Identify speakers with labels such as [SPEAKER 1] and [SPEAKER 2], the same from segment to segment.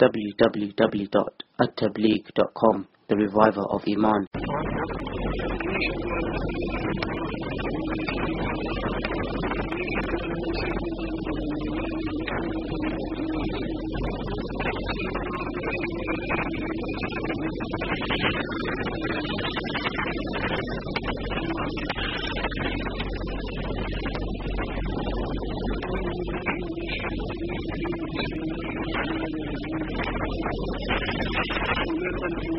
[SPEAKER 1] Double double double آفیمان ابھی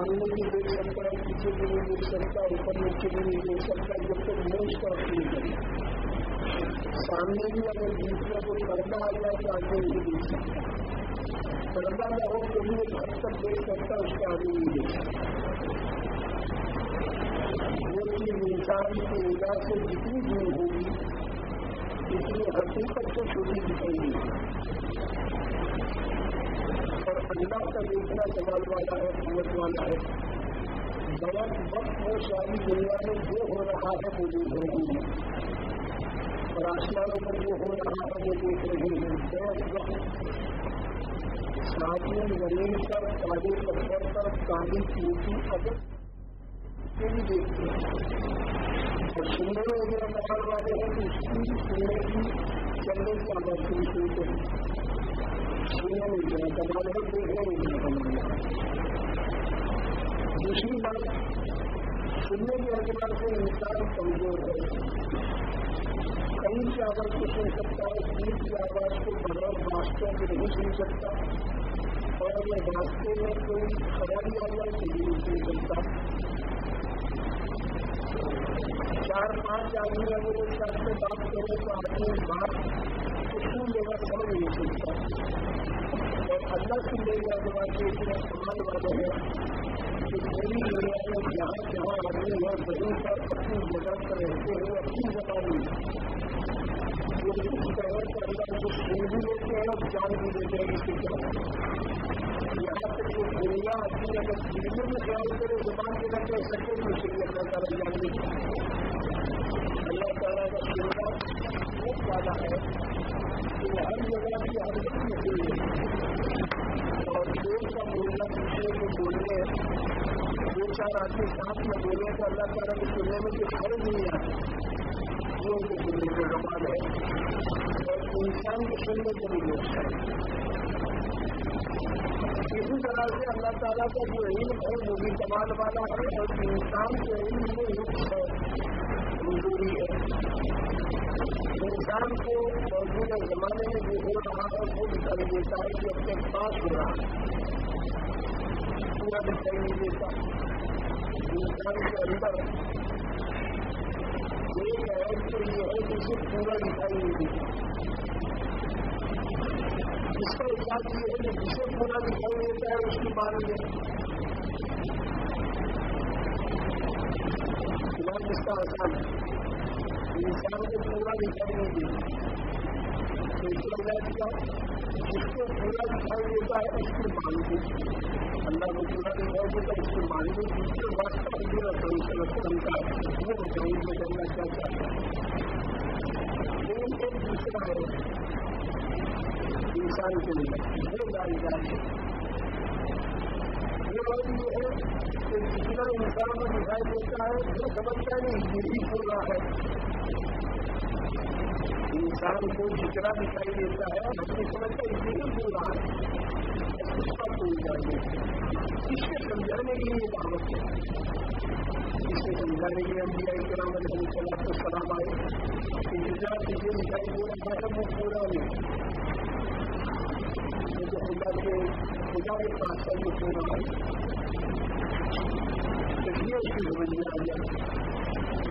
[SPEAKER 1] سامنے بھی دیکھ سکتا ہے پیچھے بھی نہیں دیکھ سکتا اوپر نیچے بھی نہیں دیکھ سکتا جب تک موج کا فیل کرے سامنے بھی اگر دوسرے کو پردہ آ گیا تو آگے نہیں دیکھ سکتا پردہ نہ ہو تو بھی ایک حد تک دیکھ سکتا اس کو آگے نہیں دیکھ سکتا انسان کی وجہ سے جتنی دور ہوگی اتنی حقیقت سے چھوٹی دکھائی اللہ کا دوسرا سوال والا ہے سمجھ والا ہے۔ بہت وقت وہ ساری دنیا میں جو ہو رہا ہے، وہ دیکھ رہی ہے اور آسمانوں پر جو ہو رہا ہے، وہ دیکھ رہی ہے بہت وقت۔ ساتھی زمین پر کالی پتھر پر کالی چوٹی اگر بھی دیکھتے ہیں اور سننے وغیرہ سوال والے ہیں، تو اس کی سننے کی چلنے کی آبادی بھی سنتے ہیں۔ سننے ہے دیکھنے دوسری بات سننے کے اعتبار سے انسان کمزور ہے کہیں کی آواز کو سن سکتا ہے سیٹ کی آواز کو بغیر راستوں کو نہیں سن سکتا اور اگر راستے میں کوئی خرابی آ جائے تو نہیں سن سکتا چار پانچ آدمی اگر ایک ساتھ میں بات کرے تو آدمی بات کچھ لوگ سمجھ نہیں سکتا اللہ کی لے گا کے اتنا سمان والے ہیں کہ پوری دنیا میں جہاں جہاں آدمی ہے زمین پر اپنی جگہ پر رہتے ہیں اپنی جگہ میں اس طرح سے اللہ کو سن بھی لیتے ہیں اور جان بھی دیتے ہیں اس کی یہاں تک جو دنیا اپنی اگر سیریوں میں خیال کرے زبان کے نہ کہہ سکے تو اس لیے اللہ تعالیٰ جان بھی اللہ تعالیٰ کا سننا بہت زیادہ ہے کہ ہر جگہ کی ہر آپ کے ساتھ میں بولے تو اللہ تعالیٰ کے سننے میں جو ہر نہیں ہے یہ ان کے سننے کا کمال ہے اور انسان کے سننے کو بھی دوست ہے اسی طرح سے اللہ تعالیٰ کا جو علم ہے وہ بھی کمال والا ہے اور انسان کے علم میں رخ ہے کمزوری ہے انسان کو موجودہ زمانے میں جو ہو رہا ہے وہ بھی کر دیتا ہے کہ اپنے پاس ہو رہا ہے پورا دکھائی نہیں دیتا انسان کے اندر ایک عورت تو یہ ہے کہ اسے پورا دکھائی نہیں دیتا اس کا علاج یہ ہے کہ جسے پورا دکھائی دیتا ہے اس کی بات یہ علاج اس کا آسان ہے انسان کو پورا دکھائی نہیں دیتا اس کا جس کو پورا دکھائی دیتا ہے اس کی بات دیتی مانگو جس کے بعد کا پورا سلسلم کا وہ بتاؤں میں کرنا چاہتا ہے ایک دوسرا ہے۔ انسان کے لیے۔ وہ ڈالی جائے یہ بات یہ ہے کہ جتنا انسان کو دکھائی دیتا ہے، وہ سمجھتا نہیں یہی ہو رہا ہے۔ انسان کو جتنا دکھائی دیتا ہے اپنی سمجھتا یہی ہو رہا ہے۔ اس کا کوئی جائے اس کے سمجھانے کے لیے دعوت ہے اس کو سمجھانے کے لیے ہم بھی کرام علیہ السلام کو سلام آئے انتظار سے یہ دکھائی دے رہا ہے وہ پورا نہیں جو خدا کے خدا کے پاس ہے وہ پورا ہے یہ اس کی سمجھ میں آ جائے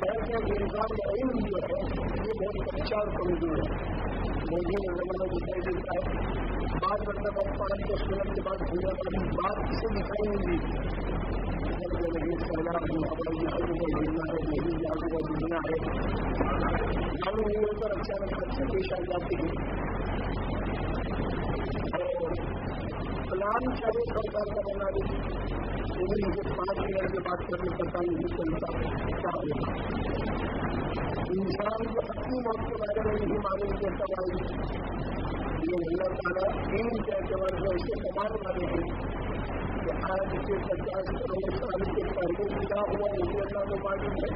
[SPEAKER 1] ایسا انسان کا علم جو ہے یہ بہت اچھا اور کمزور ہے۔ موجود زمانہ دکھائی دیتا ہے۔ بعض مطلب اب پانچ دس کے بعد ہونے والی بات کسی دکھائی نہیں دی دنیا ہے معلوم پر اچانک اچھے پیش آ جاتے ہیں پلان چاہے سرکار کا بنا دی لیکن مجھے پانچ منٹ کے بعد کرنے پتا نہیں چلتا کیا انسان کو اپنی موت کے بارے میں نہیں معلوم کرتا بھائی یہ اللہ تعالیٰ تین کے اعتبار سے اس کے کمان والے ہیں کہ آج کے پچاس کروڑ سال کے پہلے کیا ہوا مجھے اللہ کو معلوم ہے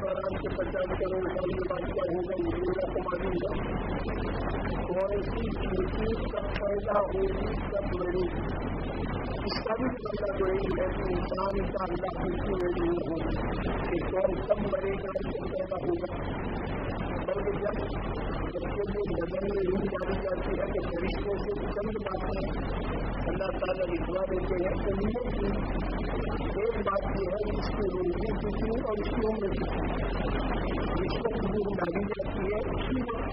[SPEAKER 1] اور آج کے پچاس کروڑ سال کے بعد کیا ہوگا مجھے اللہ کو معلوم ہے اور ایسی کھڑکی کب پیدا ہوگی کب مری اس کا بھی پتا تو یہی ہے کہ انسان کا اللہ کھڑکی میں نہیں ہو کہ کون کب مرے گا کب پیدا ہوگا بلکہ جب بچوں کے بدن میں روح مانی جاتی ہے کہ فرشتوں سے چند باتیں اللہ تعالیٰ لکھوا دیتے ہیں تو یہ ایک بات یہ ہے اس کی روزی کتنی اور اس کی عمر کتنی جس وقت روح ڈالی جاتی ہے، اسی وقت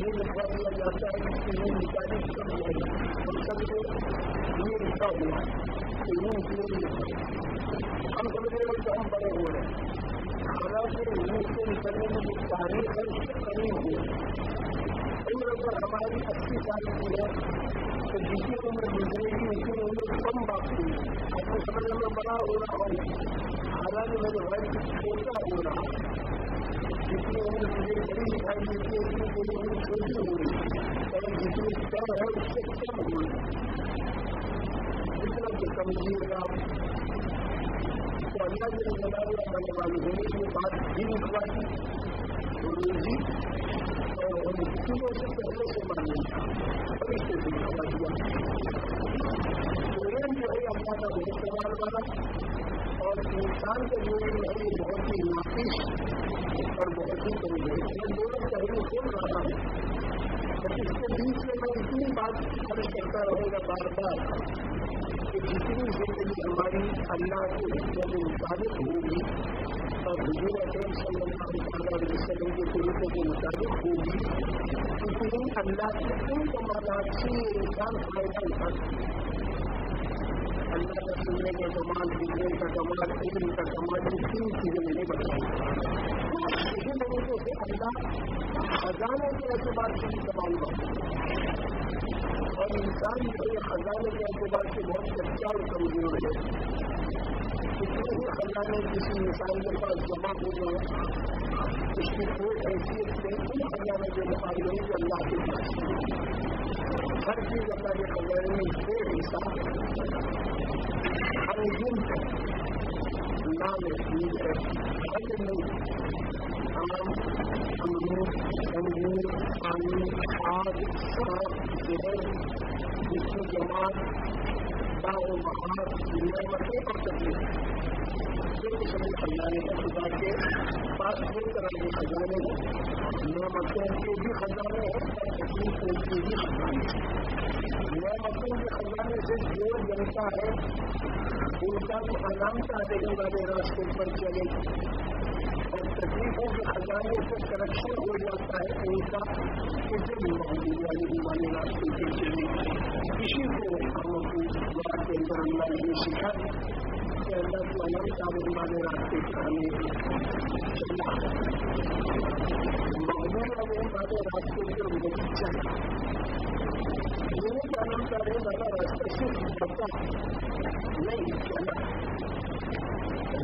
[SPEAKER 1] یہ لکھوا دیا جاتا ہے اس کی روح نکالی کب ہو ہم سب کو یہ لکھا ہوا کہ روح کیوں نہیں ہم سمجھ رہے ہیں کہ ہم بڑے ہو رہے ہیں۔ حالانکہ روح سے نکلنے میں جو تاریخ ہے، اس سے کمی ہوئی عمر پر ہماری اچھی سال کی ہے۔ تو جس کی عمر گزرے گی اس کی عمر کم باقی ہے سمجھ میں بڑا ہو رہا ہوں حالانکہ میرے بھائی چھوٹا ہو رہا جس کی عمر مجھے بڑی دکھائی دیتی ہے اس کی عمر چھوٹی ہو رہی اور جتنی کم ہے اس سے کم ہو رہی جتنا کہ کمزور گا تو اللہ کے بنا ہوا بنے والی ہونے کی بات بھی لکھوا دی روزی اور ان چیزوں سے پہلے سے اس جو ہے اللہ کا بہت سوال والا اور انسان کے لیے جو ہے یہ بہت ہی ناقص اور بہت ہی کمی ہے یہ دونوں پہلو سن رہا ہوں اور اس کے بیچ میں میں اتنی بات خرچ کرتا رہوں گا بار بار جتنی زندگی ہماری اللہ کے حکموں کے مطابق ہوگی اور حضور اکرم صلی اللہ علیہ وسلم کے طریقے کے مطابق ہوگی اتنی اللہ کے ان کمالات سے یہ انسان فائدہ اٹھا اللہ کا سننے کا کمال دکھنے کا کمال علم کا کمال یہ تین چیزیں میں نے بتائی اسی طریقے سے اللہ خزانے کے اعتبار سے بھی کمال بڑھتا اور انسان جو ہے خزانے کے اعتبار سے بہت سچا اچھا اور کمزور ہے۔ کتنے بھی خزانے کسی انسان کے پاس جمع ہو جائے اس کی کوئی حیثیت سے ان خزانے کے مقابلے میں اللہ کے پاس ہر چیز اللہ کے خزانے میں بے حصہ ہر دن نام ہے۔ ہر نہیں انگور پانی آگ سانپ زہر جس کی جماعت باغ و بہار نعمتیں اور تکلیف جو کچھ ہمیں خزانے ہیں خدا کے پاس ہر طرح کے خزانے ہیں نعمتوں کے بھی خزانے ہیں۔ اور تکلیفوں کے بھی خزانے ہیں نعمتوں کے خزانے سے جو جنتا ہے ان کا تو علامتا دینے والے راستے پر چلے تکلیفوں کے خزانے سے کرپشن ہو جاتا ہے ان کا کسی بھی محبوب والی راستے پر چلے اسی کو ہم اپنی بات کے اندر اللہ نے سیکھا کہ اللہ کو علم کا والے راستے پر ہمیں چلنا علیہ والے راستے پر نہیں چلا یہ جانم کرنے والا راستہ صرف پتا نہیں چلا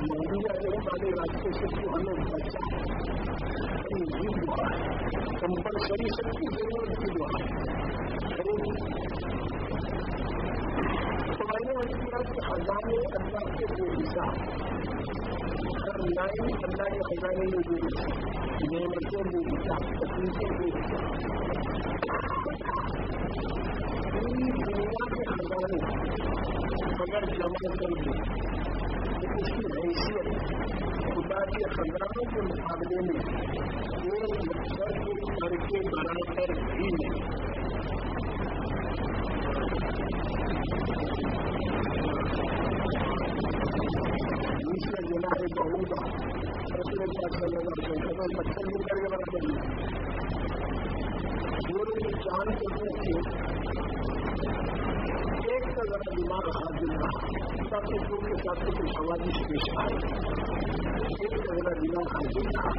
[SPEAKER 1] مودی علیہ والے راستے سے تو ہمیں بچا نہیں ہوا کمپلسری سب کی ضرورت کی دعا خزانے اللہ کے جو حصہ ہر لائن اللہ کے خزانے میں جو نعمتوں میں حصہ تکلیفوں میں حصہ پوری دنیا کے خزانے اگر جمع کر دیں اس کی حیثیت خدا کے خزانوں کے مقابلے میں ایک مقصد کو کر کے برابر بھی نہیں دوسرا جنا ہے بہت رسول پاک صلی اللہ علیہ پتھر کے برابر پورے چاند کرنے سے کا ذرا دماغ حاضر رہا سب کے پور کے ساتھ کچھ سوادش پیش آئے ایک کا ذرا دماغ حاضر رہا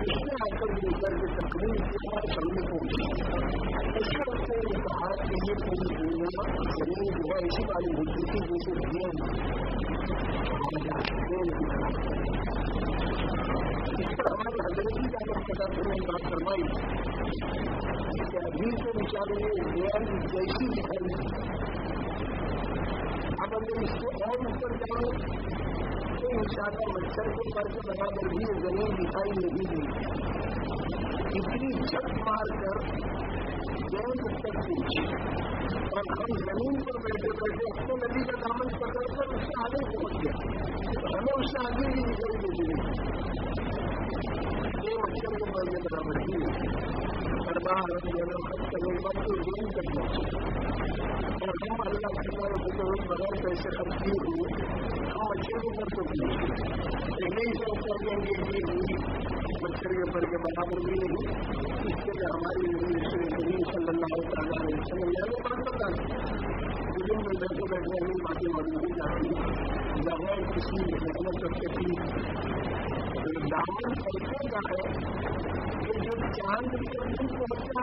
[SPEAKER 1] اس نے آ کر مل کر کے تقریب کے بعد سامنے پہنچی اس کا اس نے کہا کہ یہ پوری دنیا زمین جو ہے اسی والی ہوتی تھی جیسے دنیا اس پر ہمارے حضرت کی کا پتا پھر بات فرمائی کہ ابھی تو بیچارے غیر جیسی اگر اس کو اور اوپر جاؤ تو ان شاء اللہ مچھر کو کر کے برابر بھی زمین دکھائی نہیں دے اتنی چھت مار کر گیس تک پہنچی اور ہم زمین پر بیٹھے بیٹھے اپنے ندی کا دامن پکڑ کر اس سے آگے پہنچ گیا ہمیں اس سے آگے بھی نکل دے دیں یہ مچھر کو مرنے برابر ہی سردار کرنے کے بعد اور ہم اللہ کے بغیر پیسے خرچ کیے ہوئے ہم مچھر کو کر سکتے ہیں نہیں سب کر دیں گے یہ مچھر کے پر کے برابر بھی نہیں اس کے لیے ہماری زمین صلی اللہ تعالیٰ علیہ وسلم یہ بات بتا دن میں بیٹھے بیٹھے ہمیں باتیں موجود جاتی ہیں بغیر کسی محنت کسی دامن ایسے کا ہے چاند کے دن پہنچا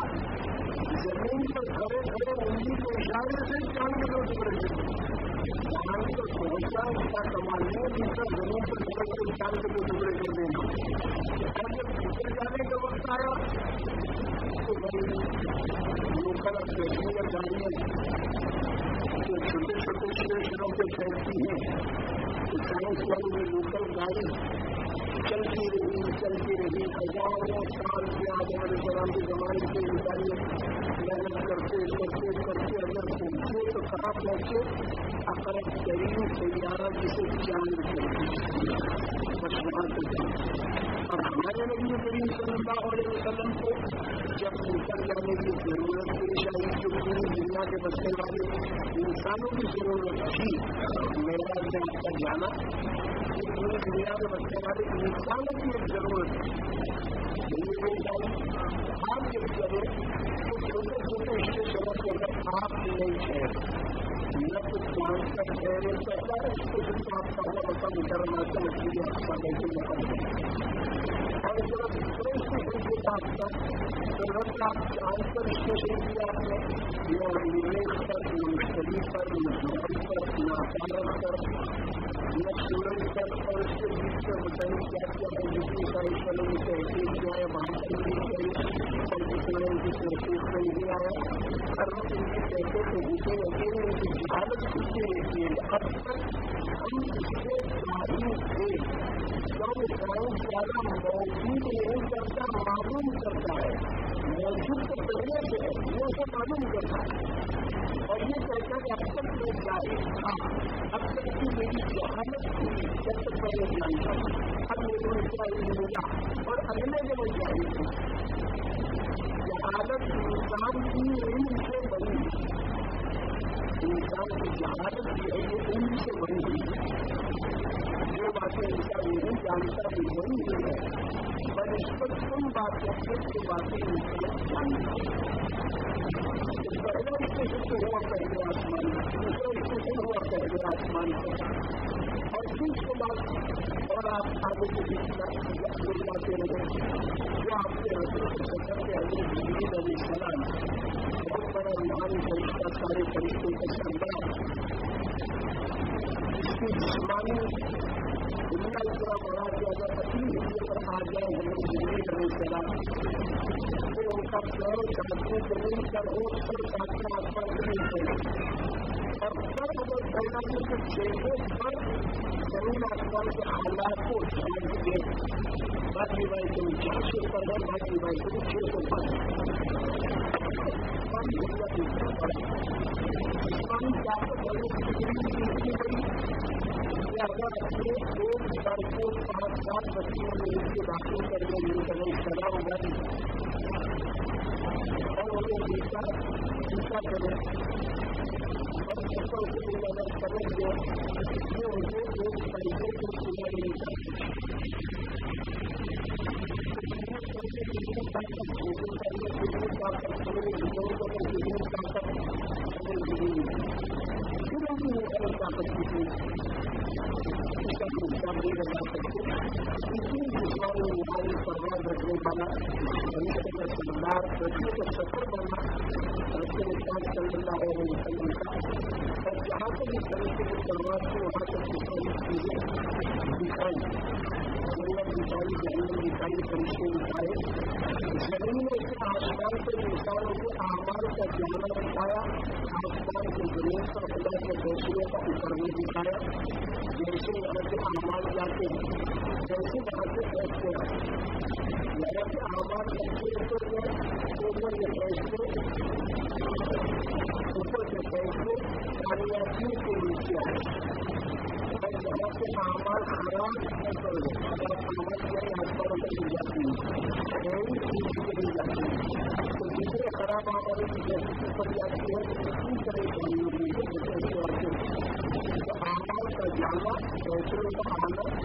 [SPEAKER 1] زمین پر کھڑے کھڑے انگلی کے اشارے سے چاند کے دو ٹکڑے چاند پر پہنچا اس کا کمال ہے دوسرا زمین پر کھڑے کھڑے چاند کے دو ٹکڑے کر دینا اور جب ٹکڑے جانے کا وقت آیا تو بھائی لوکل پیسنجر گاڑیاں جو چھوٹے چھوٹے اسٹیشنوں پہ ٹھہرتی ہیں، تو سائنس والی میں لوکل گاڑی چلتی رہی چلتی رہی ہزاروں سال کے آگے والے سلام کے زمانے سے نکالی محنت کرتے کرتے کرتے اگر پہنچے تو کہاں پہنچے اقرب ترین سیارہ جسے چاند بس وہاں سے اور ہمارے نبی کریم صلی اللہ علیہ وسلم کو جب نکل جانے کی ضرورت پیش آئی جو پوری دنیا کے بچنے والے انسانوں کی ضرورت تھی میرا جب تک جانا پوری دنیا کے بچنے والے انسانوں کی ایک ضرورت ہے۔ آپ جب چلے تو چھوٹے چھوٹے اسٹیشنوں کے اندر آپ نہیں ٹھہرے نہ کچھ پانچ تک ٹھہرے پہلا اسٹیشن کو آپ کا ہوا بتا مکرم آتا مچھلی آپ کا کیسے نکل اور جب دوسرے اسٹیشن کے پاس تک تو آپ چاند پر اسٹیشن کیا آپ نے نہ نیلیش پر نہ مشتری پر نہ جوڑی پر نہ عدالت پر۔ نہ سورج پر اور اس کے بیچ میں بتائیں کیا کیا ہے جتنی ساری چلو کی تحقیق ہے وہاں پر بھی کی تحقیق میں نہیں آیا ہر وقت ان کی ان کی رہتی ہے اب تک ہم اس سے معلوم تھے زیادہ موجود نہیں کرتا معلوم کرتا ہے موجود تو پہلے سے ہے وہ اسے معلوم کرتا ہے اور یہ کہتا ہے اب تک میں جاہد تھا اب تک کی میری جہالت تھی جب تک میں نے تھا اب میرے کو چاہیے ملا اور اگلے میں میں جاہد ہوں جہالت انسان کی علم سے بڑی انسان کی جہالت کی ہے یہ علم سے بڑی ہوئی جو باتیں انسان نہیں جانتا بھی ہے پر اس پر تم باتیں باتیں پہلا اسٹیشن تو ہوا پہلے آسمان دوسرا اسٹیشن ہوا پہلے آسمان اور اس کے بعد اور آپ آگے کے باتیں رہے جو آپ کے حضرت حضرت علیہ السلام بہت بڑا روحانی فرشتہ سارے فرشتوں کا سردار اس کی جسمانی دنیا اتنا بڑا کہ اگر اپنی ہندی پر آ جائے حضرت جبریل علیہ تو ان کا پیر چاہتے زمین پر ہو سر چاہتے آسمان نہیں کرے اور سر اگر پیدا کے چہرے پر زمین آسمان کے حالات کو سمجھ گئے باقی بھائی تم چار سو پر ہے باقی بھائی تم چھ سو پر اگر اپنے دو چار پانچ سات بچوں اس کے داخل کر کے یہ کریں سزا ہوگا اور انہیں اور ان کو ایک طریقے سے نہیں کرتے سفر بنا رستے میں چل رہا ہے اور جہاں سے بھی طریقے کی شروعات کو وہاں تک چیزیں دکھائی دکھائی زمین دکھائی فرشتے دکھائے زمین آسمان کے انسانوں کو آمان کا جملہ دکھایا آسمان کے زمین پر خدا کے فیصلے کا اترنے دکھایا جیسے یہاں سے آمان جاتے ہیں جیسے سے فیصلے آتے یہاں اوپر کے فیصلے اوپر کے فیصلے کامیابی کے نیچے آئے جہاں سے آمان خراب کر آسمان کے مل جاتی ہے مل جاتی ہے تو دوسرے خراب آبادی کی جیسے جاتی ہے اسی طرح کا جانا فیصلے کا آنا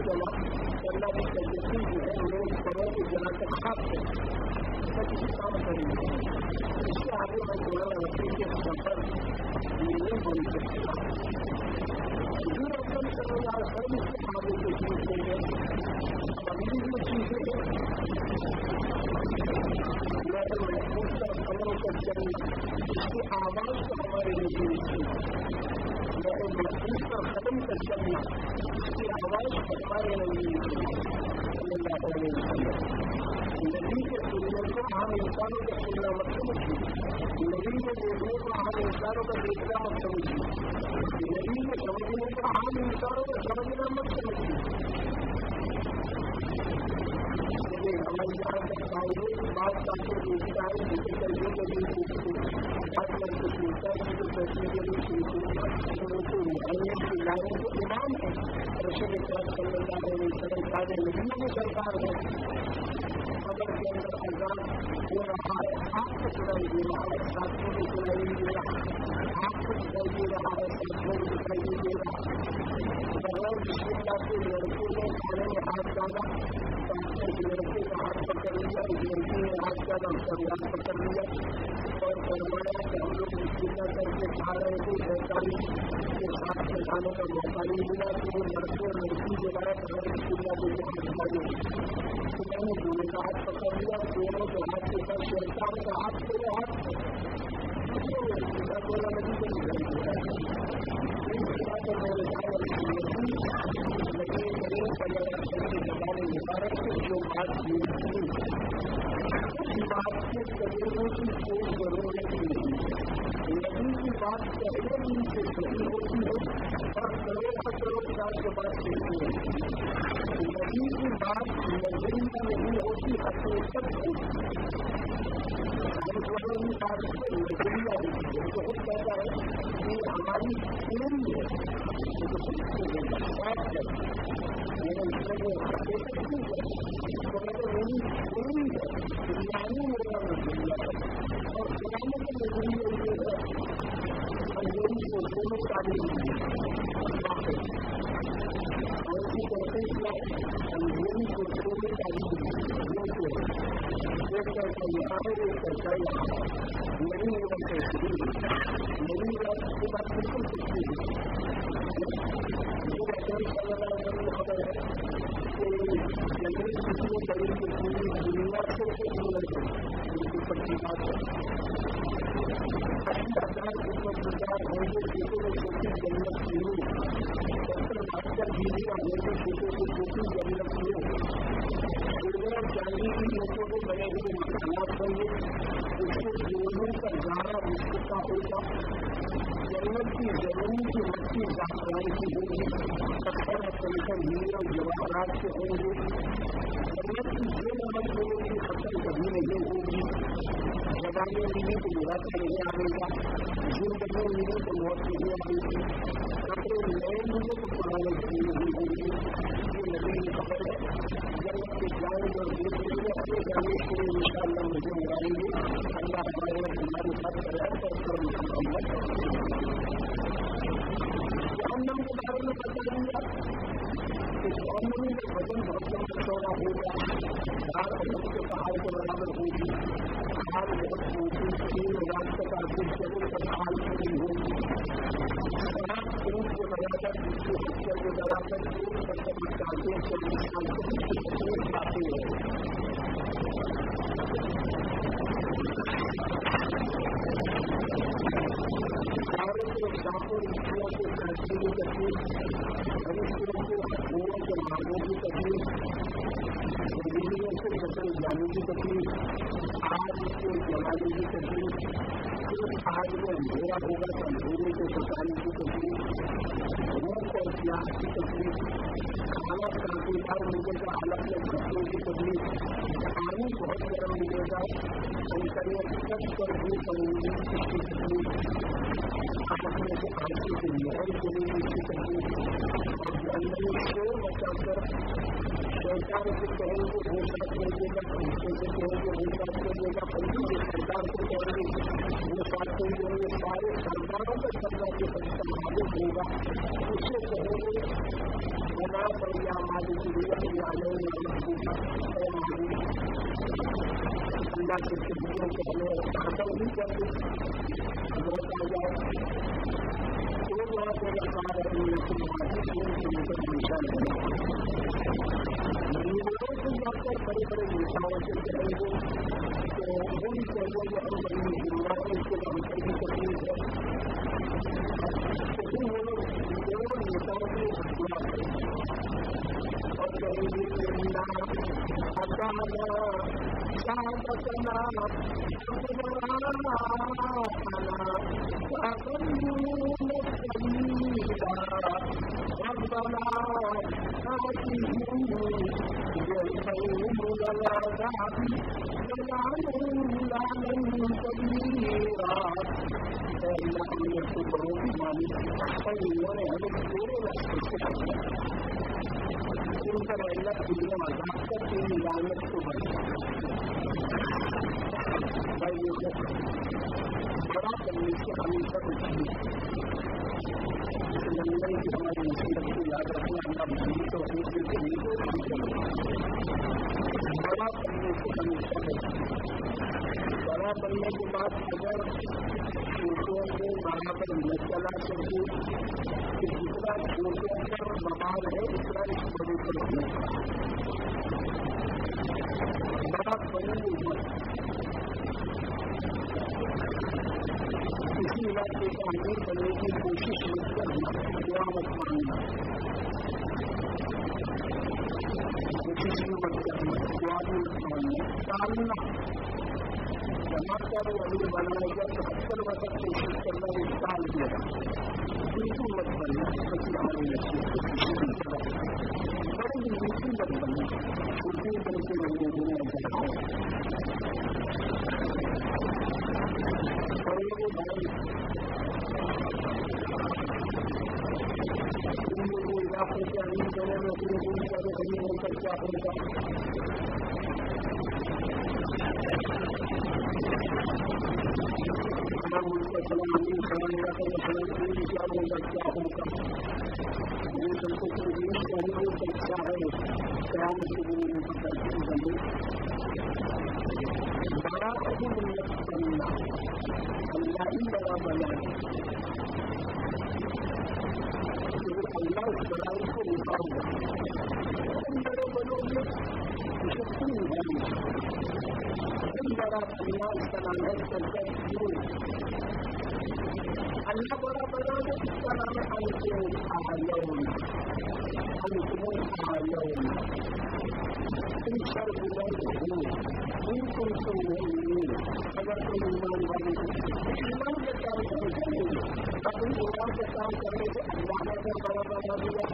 [SPEAKER 1] دونوں کا ہاتھ پکڑ لیا دونوں کے ہاتھ کے ساتھ شیرکار کا ہاتھ کو ہاتھ بولا نہیں جہنم کے بارے میں بتا دوں گا کا وزن ہوگا چار کے برابر ہوگی چار بہت ہوگی تین ہوگی سات کے برابر کے برابر انہوں نے ہمیں پورے راستے سے ان کا کر کے لالت کو بڑھایا بڑا کرنے سے ہمیشہ لندن کی ہماری مصیبت کو یاد رکھنا ہمارا تو ہمیں بڑا بننے کے بعد اگر چھوٹوں کو مانا پر نہ چلا سکے تو جتنا چھوٹوں پر ممان ہے دوسرا اس بڑے پر بڑا بننے اسی علاقے کا امیر بننے کی کوشش آنا جمع کر وہی بنائے گا کام کرنے سے اللہ کا بڑا بڑا دیا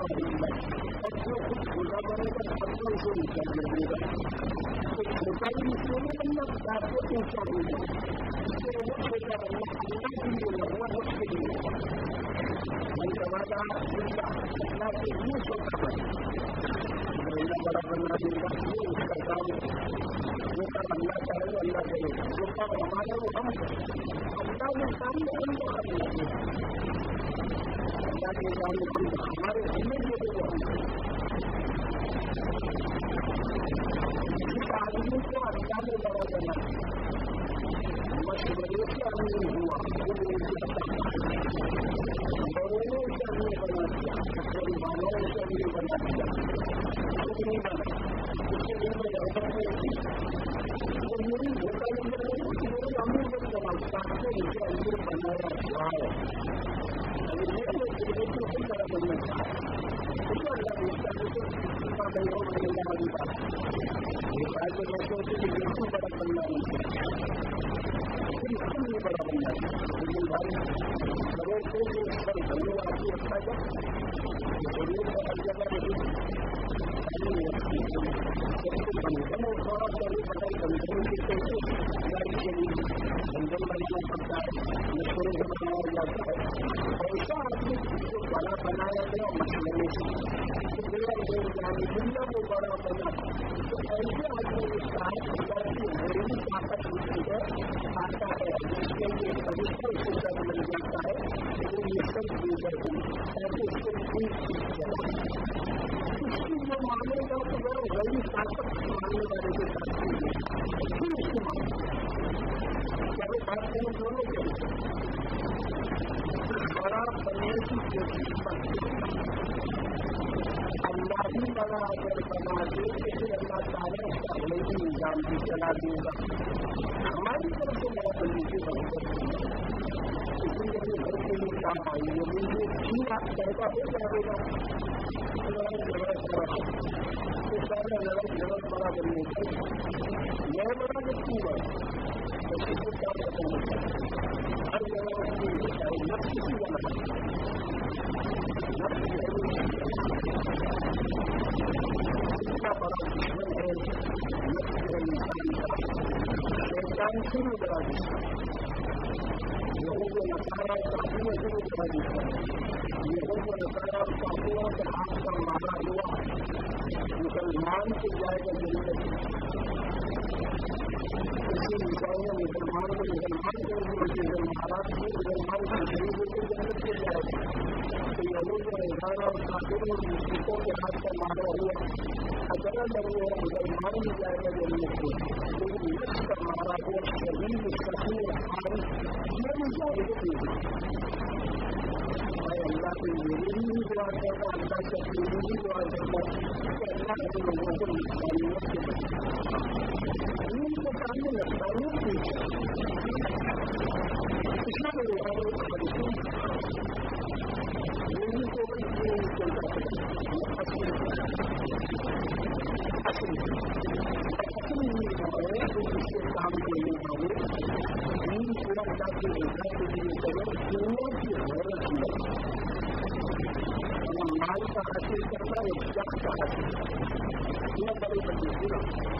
[SPEAKER 1] اور جو کے لیے لگنا وقت کے کے لیے چھوٹا بنے مہینہ بڑا بننا دے گا اس کا جو کام اللہ چاہے اللہ کرے گا جو کام وہ ہم اللہ کے ہم کو کرنا ایک شخص کا حق ہے یہ بڑی بڑی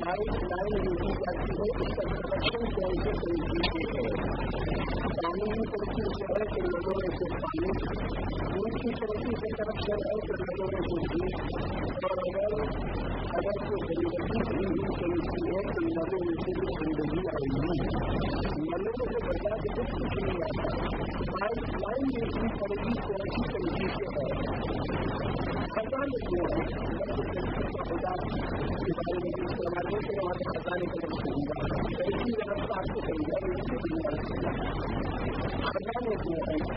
[SPEAKER 1] چھوٹے لائن لکھی جاتی ہے اس کا کنیکشن کیسے طریقے سے ہے کی ترقی سے ہے کہ لوگوں میں سے پانی کی ترقی سے ہے کہ لوگوں میں سے دودھ اور اگر اگر کوئی زندگی بھی طریقے ہے تو لوگوں میں سے بھی زندگی آئے گی نلوں سے کے کچھ کچھ نہیں آتا لائن لکھی ترقی طریقے سے ہے نہیں ہے کے بارے میں نہیں کرے وہاں آپ کو خریدا ہے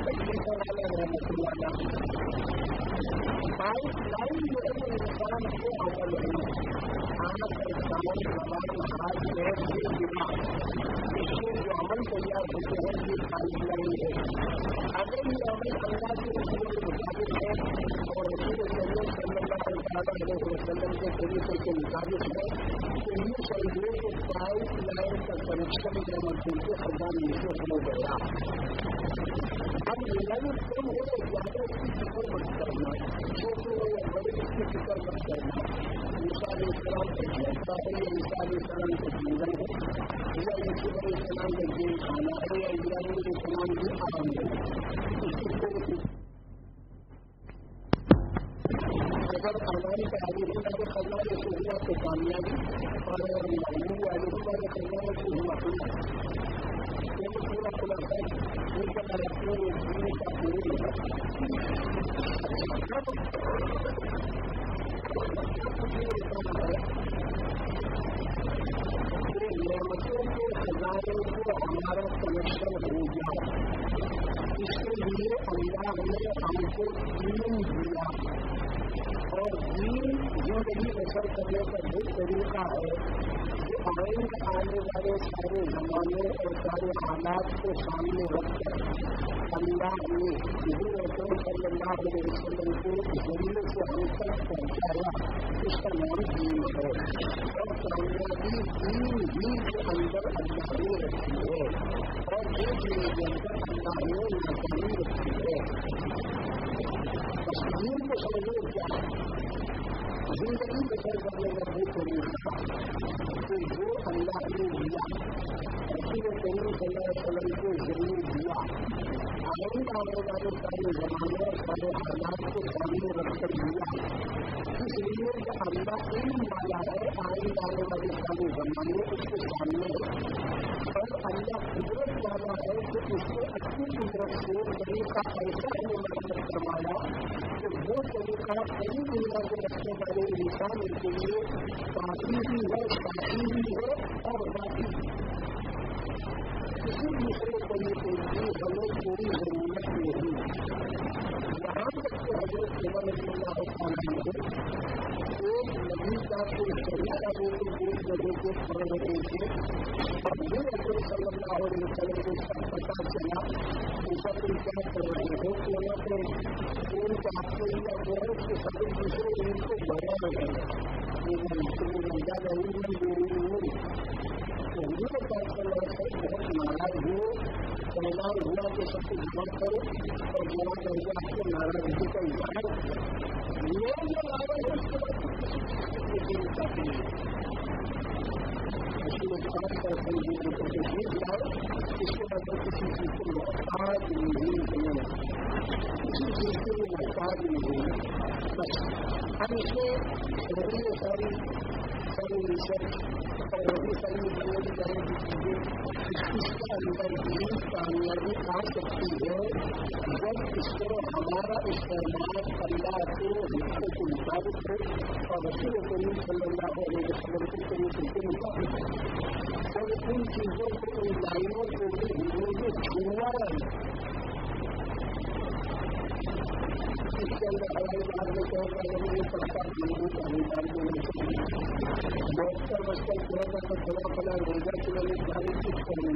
[SPEAKER 1] تکلیف لائن جو ہے انسان کو کا استعمال ہاتھ پیر دل اس سے جو عمل تیار ہوتے ہیں یہ لائن ہے اگر یہ عمل اللہ کے رسول کے مطابق ہے اور رسول صلی اللہ علیہ وسلم کے طریقے کے مطابق ہے تو یہ پائپ لائن کا کنیکشن جو کے خزان ہو گیا اب لائن کم ہو تو زیادہ اس کی فکر مت کرنا چھوٹے یا بڑے اس کی فکر مت کرنا مثال اسلام کا جیسا ہے یا مثال اسلام کا جیون ہے یا یوسف علیہ السلام کا جیل کھانا ہے یا ابراہیم علیہ السلام کی آرام ہے اس کی کوئی اگر ہماری تعلیم کا خزانہ سہولہ سے کامیابی اور معلوم عالم کا خزانہ سے ہوا یہ پورا کھلا ہے ان کا ترقی دین کا پوری نعمتوں کے خزانے کو ہمارا کنیکشن ہو جائے اس کے لیے اللہ نے ہم کو دیا اور دین زندگی بسر کرنے کا جو طریقہ ہے جو آئند آنے والے سارے زمانے اور سارے حالات کو سامنے رکھ کر اللہ نے حضور رسول صلی اللہ علیہ وسلم کو ذریعے سے ہم تک پہنچایا، اس کا نام دین ہے۔ اور کامیابی دین ہی کے اندر اللہ نے رکھی ہے۔ اور جو دین کے اندر اللہ نے ناکامی رکھی ہے دین کو سمجھو کیا زندگی بسر کرنے کا وہ طریقہ کہ جو اللہ نے دیا رسول کریم صلی اللہ علیہ وسلم کو ضرور دیا آئندہ آنے والے سارے زمانے سارے حالات کو سامنے رکھ کر دیا اس لیے کہ اللہ علم والا ہے آئندہ آنے والے سارے زمانے اس کے سامنے اور اللہ قدرت والا ہے کہ اس نے اپنی قدرت سے طریقہ ایسا مرمت کروایا کہ طریقہ کئی دنیا کو رکھنے والے انسان کے لیے کافی بھی ہے کافی بھی ہے اور باقی کسی دوسرے طریقے کی ہمیں کوئی ضرورت نہیں یہاں تک کہ حضرت سیوا نبی اللہ تعالیٰ نے ایک نبی کا کوئی صحیح کا ایک جگہ کو پڑھ رہے اور یہ حضرت صلی اللہ علیہ وسلم کو اس پتا چلا ان کا کیا کر رہے کہ پہ ان کا آپ کو یہ جو ہے دوسرے ان کو لگا یہ مجھے نہیں کے بہت ناراض ہوئے ہوا کہ سب کچھ بند کرو اور جمع کر کے آپ کو ناراضگی کا اظہار لوگ جو ناراض ہے اس کے بعد چاہتے ہیں یہ ریپرزینٹ اس کے بعد کسی چیز کو محتاج نہیں ہونا کسی چیز کے لیے محتاج نہیں ہونا بس ہم اس میں ساری ریسرچ اور ساری طرح کی چیزیں اس کے اندر بھی کامیابی آ سکتی ہے جب اس کو ہمارا استعمال اللہ کے حصے کے مطابق ہو اور رسول کریم صلی اللہ علیہ وسلم کے طریقے کے مطابق جب ان چیزوں کو ان لائنوں کو بھی ہندوؤں کو اس کے اندر ہمارے بعد میں کا نہیں کر روزہ کچھ کرنے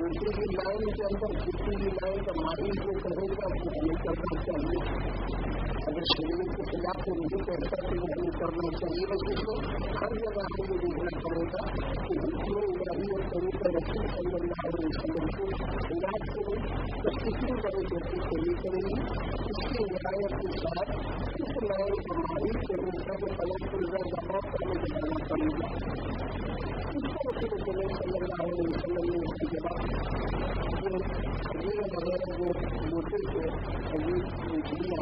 [SPEAKER 1] دوسری کی لائن کے اندر کسی بھی لائن کا مالک کہے گا ہمیں کرنا چاہیے اگر شریر کے خلاف تو نہیں کہتا کہ وہ کرنا چاہیے بس اس کو ہر جگہ ہمیں یہ دیکھنا پڑے گا کہ دوسروں ابراہیم اور طریقہ رسول صلی اللہ علیہ وسلم کو علاج تو کسی طرح سے چلی کریں گی اس کی ہدایت کے ساتھ اس لائن کے مالک کے روپ میں پلٹ کو دباؤ کرنے کے کرنا پڑے گا اس کو رسول صلی اللہ علیہ وسلم نے اس کے جواب جو عظیم وغیرہ جو موٹر کے عظیم دیا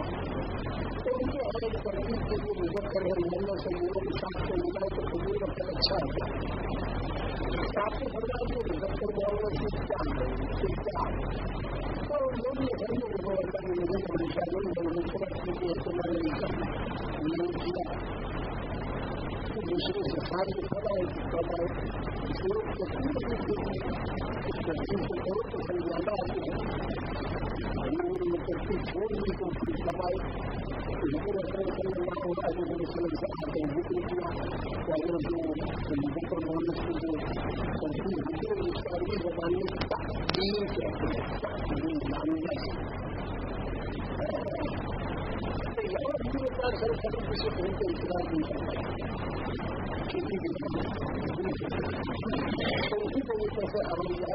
[SPEAKER 1] تو ان کے ہر ایک ترتیب کے لیے نظر کر رہے ملنے سے لوگوں کے ساتھ سے ملا تو حضور کا پھر اچھا ہے ساتھ میں بڑا کو نظر کر دیا ہوگا کہ کیا ہے کیا تو لوگ یہ گھر میں جو اللہ نے مجھے ہمیشہ نہیں مشکلات کے لیے استعمال نہیں کرنا نہیں کیا دوسرے سے خاص کو ہے تو صلی اللہ علیہ وسلم سے ذکر کیا جو مظفر محمد کی جو ترتیب ذکر اس کا عربی زبان میں تحقیق کہتے ہیں تحقیق معاملہ یہاں بھی ہوتا ہے سر سبھی کسی کو ان کو اعتراض نہیں کرتا کسی بھی تو اسی طریقے سے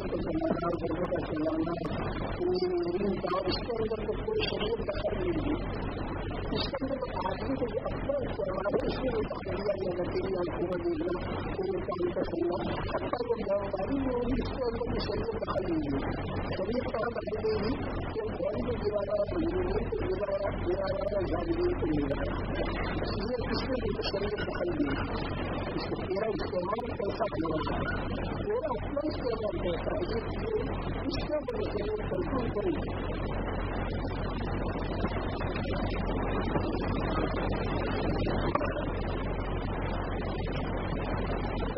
[SPEAKER 1] کو کا چلانا اس کے اندر تو کوئی شریر نہیں ہے اس کے اندر آدمی کو جو اپنا استعمال ہے اس دیکھنا پورے کام کا کرنا اکثر جو بیماری میں ہوگی اس کے اندر بھی شریر دخل نہیں ہے شریر کہاں دخل نہیں ہوئی کہ باڈی کو گرانا مجبوری کو گرانا گرانا جاگری کو مل رہا ہے اس لیے کس میں بھی شریر دخل نہیں اس کو تیرا استعمال کیسا ہونا ہے تیرا ہے اس کے اوپر کنٹرول کریں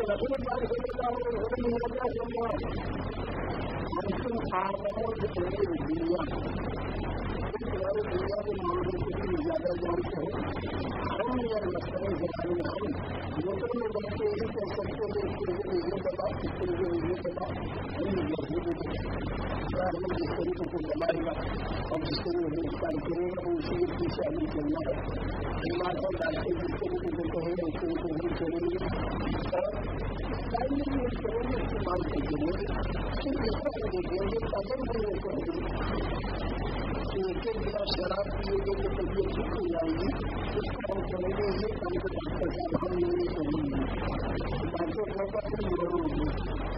[SPEAKER 1] رسول اللہ صلی اللہ علیہ وسلم نے کیا سمجھا مسلم خاصوں سے پہلے دنیا تمہاری دنیا کے معاملے سے بھی زیادہ جانتے ہیں ہم یہ مسئلے زبان میں ہم موٹر میں بیٹھ کے یہ کہہ سکتے ہیں اس کے لیے یہ پتا اس کے لیے یہ پتا ہم ہمیں جس طریقے سے چلائے گا اور جس طریقے سے استعمال کرے گا وہ اسی کے پیچھے ہے ڈاکٹر جس طریقے سے اس طریقے سے ہم گے اور ٹائم بھی اس طرح میں استعمال کرتے ہیں صرف اس طرح دیکھیں گے قدم بھی ایک ایک گلاس شراب پیے گے تو طبیعت ٹھیک ہو جائے گی اس کو ہم کریں گے یہ کام کو ہم نہیں کریں گے ڈاکٹر صاحب کا پھر ضرور ہوگی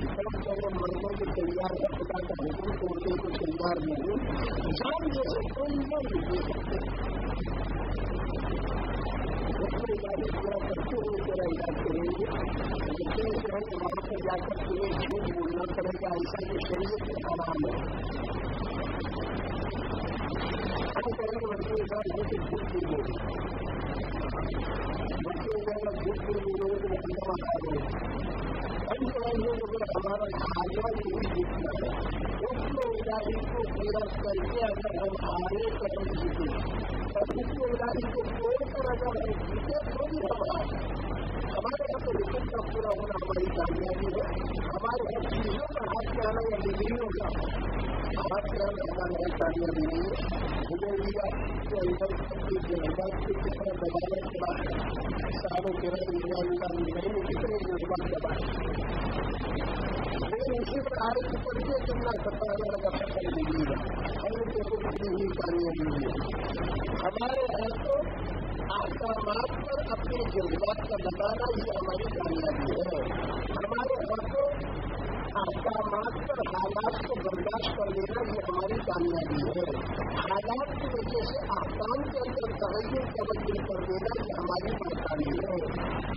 [SPEAKER 1] سب پہلے مرنے کے تیار ہے خدا کا حکم توڑنے کو تیار نہیں جان جیسے کوئی نہیں دے سکتے علاج پورا کرتے ہوئے تیرا علاج کریں گے لیکن جو ہے پر جا کر تمہیں جھوٹ بولنا پڑے گا ایسا کہ شریعت کے حرام ہے ہم کہیں گے بچے جھوٹ بھی بولے بچے جھوٹ بھی بولے تو آ گئے ہم اگر ہمارا حالیہ نہیں ہے اس کو علاج کو پورا کر کے اگر ہم آگے قدم جیتے اور اس کو علاج کو توڑ کر اگر ہم جیتے تو بھی ہمارا ہمارے یہاں پہ رکن کا پورا ہونا ہماری کامیابی ہے ہمارے ہر چیزوں کا ہاتھ سے آنا یا ڈگریوں کا ہاتھ سے آنا ہمارا کامیابی نہیں مجھے کہ کی جذبات کی کتنا دبانے کے بعد سالوں کے بعد کتنے جذبات دبائے لیکن اسی پر پڑھتے کتنا ستر ہزار کا فصل ڈگری ہے ہم لوگ کو کتنی ہوئی کامیابی ہے ہمارے یہاں تو احکامات پر اپنے جذبات کا بتانا یہ ہماری کامیابی ہے۔ ہمارے احکامات پر حالات کو برداشت کر لینا یہ ہماری کامیابی ہے۔ حالات کی وجہ سے احکام کے اندر تغیر تبدیل کر دینا یہ ہماری پریشانی ہے۔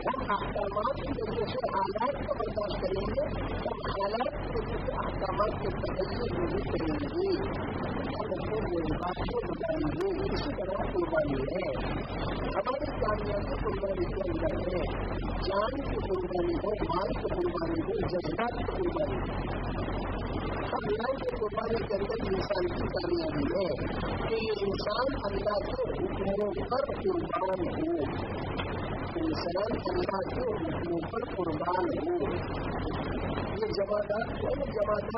[SPEAKER 1] ہم احکامات کی وجہ سے حالات کو برداشت کریں گے ہم حالات کی وجہ سے احکامات کے تغیر نہیں کریں گے ہم اپنے جذبات کو بتائیں گے اسی طرح قربانی ہے۔ ہماری کامیابی قربانی کے اندر ہے۔ جان کی قربانی ہو مال کی قربانی ہو جذبات کی قربانی ہو اللہ کی قربانی کے اندر انسان کی کامیابی ہے کہ یہ انسان اللہ کے حکموں پر قربان ہو انسان اللہ کے حکموں پر قربان ہو یہ جماعت کون جماعت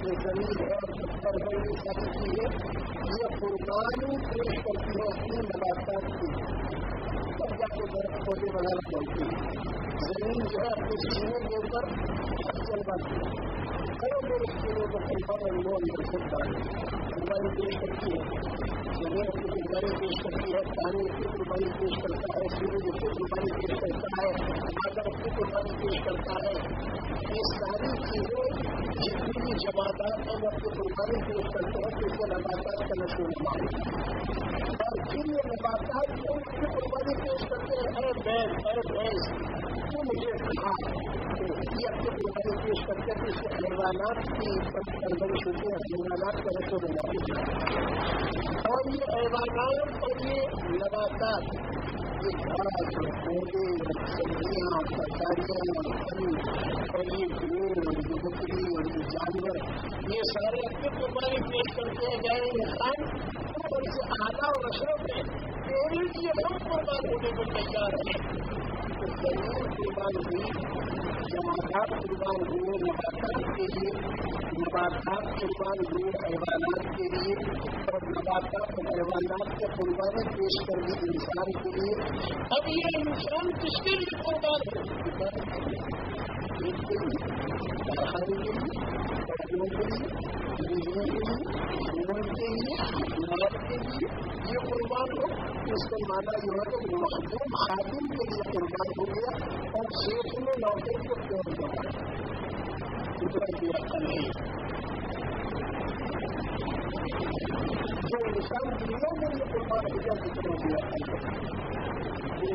[SPEAKER 1] یہ زمین ہے اور پتھر ہے یہ ساری چیزیں یہ قربانی پیش کرتی ہے اپنی نباتات کی چھوٹی جا کے وغیرہ چلتی ہے زمین جو ہے اپنے سینے کے اوپر چل پاتی ہے۔ بڑے بڑے سینے کو قربان اور ہے قربانی پیش کرتی ہے زمین اپنی قربانی پیش کرتی ہے پانی اپنی قربانی پیش کرتا ہے سورج اپنی قربانی پیش کرتا ہے بادل اپنی قربانی پیش کرتا ہے یہ ساری چیزیں جتنی بھی جماعتات ہیں وہ اپنی قربانی پیش کرتے ہیں تو اسے نباتات کا نشو نما اور پھر یہ نباتات جو اپنی قربانی پیش کرتے ہیں اے بیل اے بھینس مجھے کہا یہ اپنی قربانی پیش کرتے ہیں اس سے حیوانات کی پرورش ہوتی ہے حیوانات کا نشو نما اور یہ حیوانات اور یہ نباتات یہ گھاس پودے سبزیاں ترکاریاں پھل اور یہ بھیڑ اور یہ بکری اور یہ جانور یہ سارے اپنی قربانی پیش کرتے ہیں جائے انسان اور اسے آدھا اور اشرف ہے تیرے لیے ہم قربان ہونے کو تیار ہیں تو زمین قربان ہوئی جماعت قربان ہوئے نباتات کے لیے نباتات قربان ہوئے حیوانات کے لیے اور نباتات اور حیوانات کے قربانی پیش کر دی انسان کے لیے اب یہ انسان کس کے لیے قربان ہے لیے یہ قربان ہو، اس کا مانا جو ہے کہ محدود خاتون کے لیے قربان ہو گیا اور شیخ میں لوٹے کو کیوں کیا۔ اتنا دیا نہیں جو انسان دنیا میں یہ قربان ہو گیا کتنا دیا ارے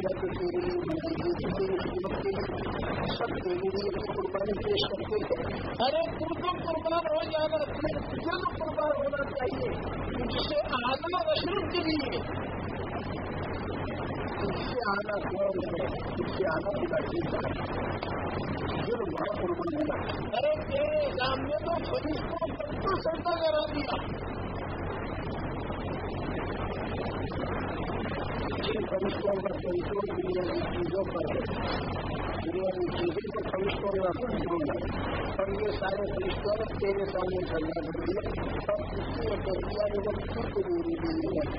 [SPEAKER 1] تم تو قربان ہو جانا اپنے دل قربان ہونا چاہیے جسے آنا رشرف کے لیے۔ اس سے آنا کون ہے؟ اس سے آنا خدا ٹھیک ہے دل بڑا قربان ہونا ارے تیرے سامنے تو فرشتوں سب کو سجدہ کرا دیا۔ جن فرشتوں کا کنٹرول دنیا کی چیزوں پر ہے دنیا کی چیزوں پر فرشتوں کا کنٹرول ہے اور یہ سارے فرشتوں تیرے سامنے کرنا کر اور اس وہ لیے ہے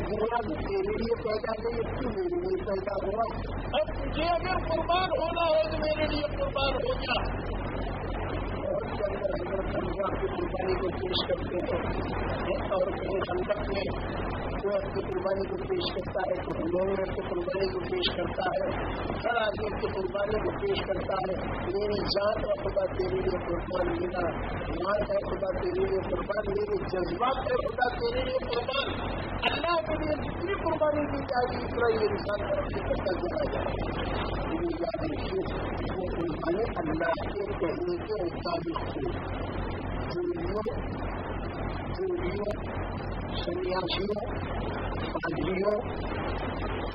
[SPEAKER 1] دنیا تیرے لیے پیدا نہیں تو میرے لیے پیدا ہوا اب اگر قربان ہونا ہے تو میرے لیے قربان ہو گیا کے اندر حضرت اللہ کی قربانی کو پیش کرتے ہیں اور کہیں خندق میں کوئی اپنی قربانی کو پیش کرتا ہے تو ہندوؤں میں اپنی قربانی کو پیش کرتا ہے، ہر آدمی اپنی قربانی کو پیش کرتا ہے۔ میری جان کا خدا تیرے لیے قربان میرا مال ہے، خدا تیرے لیے قربان۔ میرے جذبات ہے، خدا تیرے لیے قربان۔ اللہ کے لیے جتنی قربانی کی جائے گی، اتنا یہ انسان ترقی کرتا چلا جائے وہ قربانی اللہ کے کہنے کے مطابق چوریوں سنیاسیوں پادریوں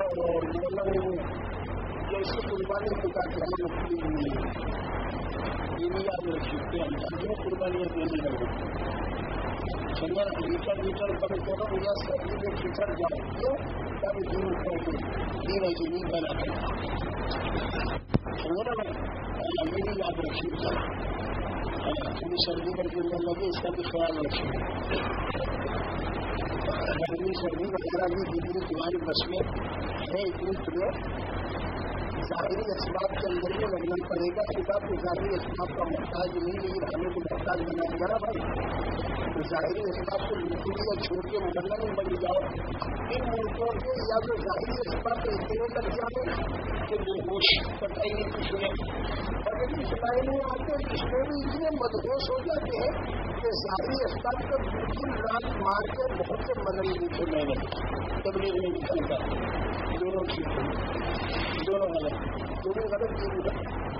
[SPEAKER 1] اور مولویوں جیسے قربانی کے ہم اپنی یہ بھی یاد رکھیے قربانیاں دینے لگے میٹر میٹر پر کرو یا سردی میں کھچڑ جاؤ تب کر کے دین ایسے بنا رہا میں یاد رکھیے تھوڑی سردی پر جو لگے اس کا بھی خیال رکھیے گرمی سردی وغیرہ بھی جتنی تمہاری بس میں ہے۔ اتنی تمہیں ظاہری اسباب کے اندر میں لگنا پڑے گا کتاب کو ظاہری اسباب کا محتاج نہیں لیکن ہمیں کو محتاج بنا دیا نا بھائی ظاہری اسباب کو بالکل یا چھوڑ کے مکمل میں بڑھ جاؤ ان ملکوں کے یا تو ظاہری اسباب کو اتنے لگ جاؤ کہ وہ ہوش پتہ ہی نہیں کچھ میں اور یدی سلائی نہیں آتے اس میں بھی اتنے مدہوش ہو جاتے ہیں کہ ظاہری اسباب کو بالکل رات مار کے بہت سے مدد نہیں تھے میں نے تبلیغ میں نکلتا دونوں ٹھیک دونوں غلط۔ دونوں غلط۔ نہیں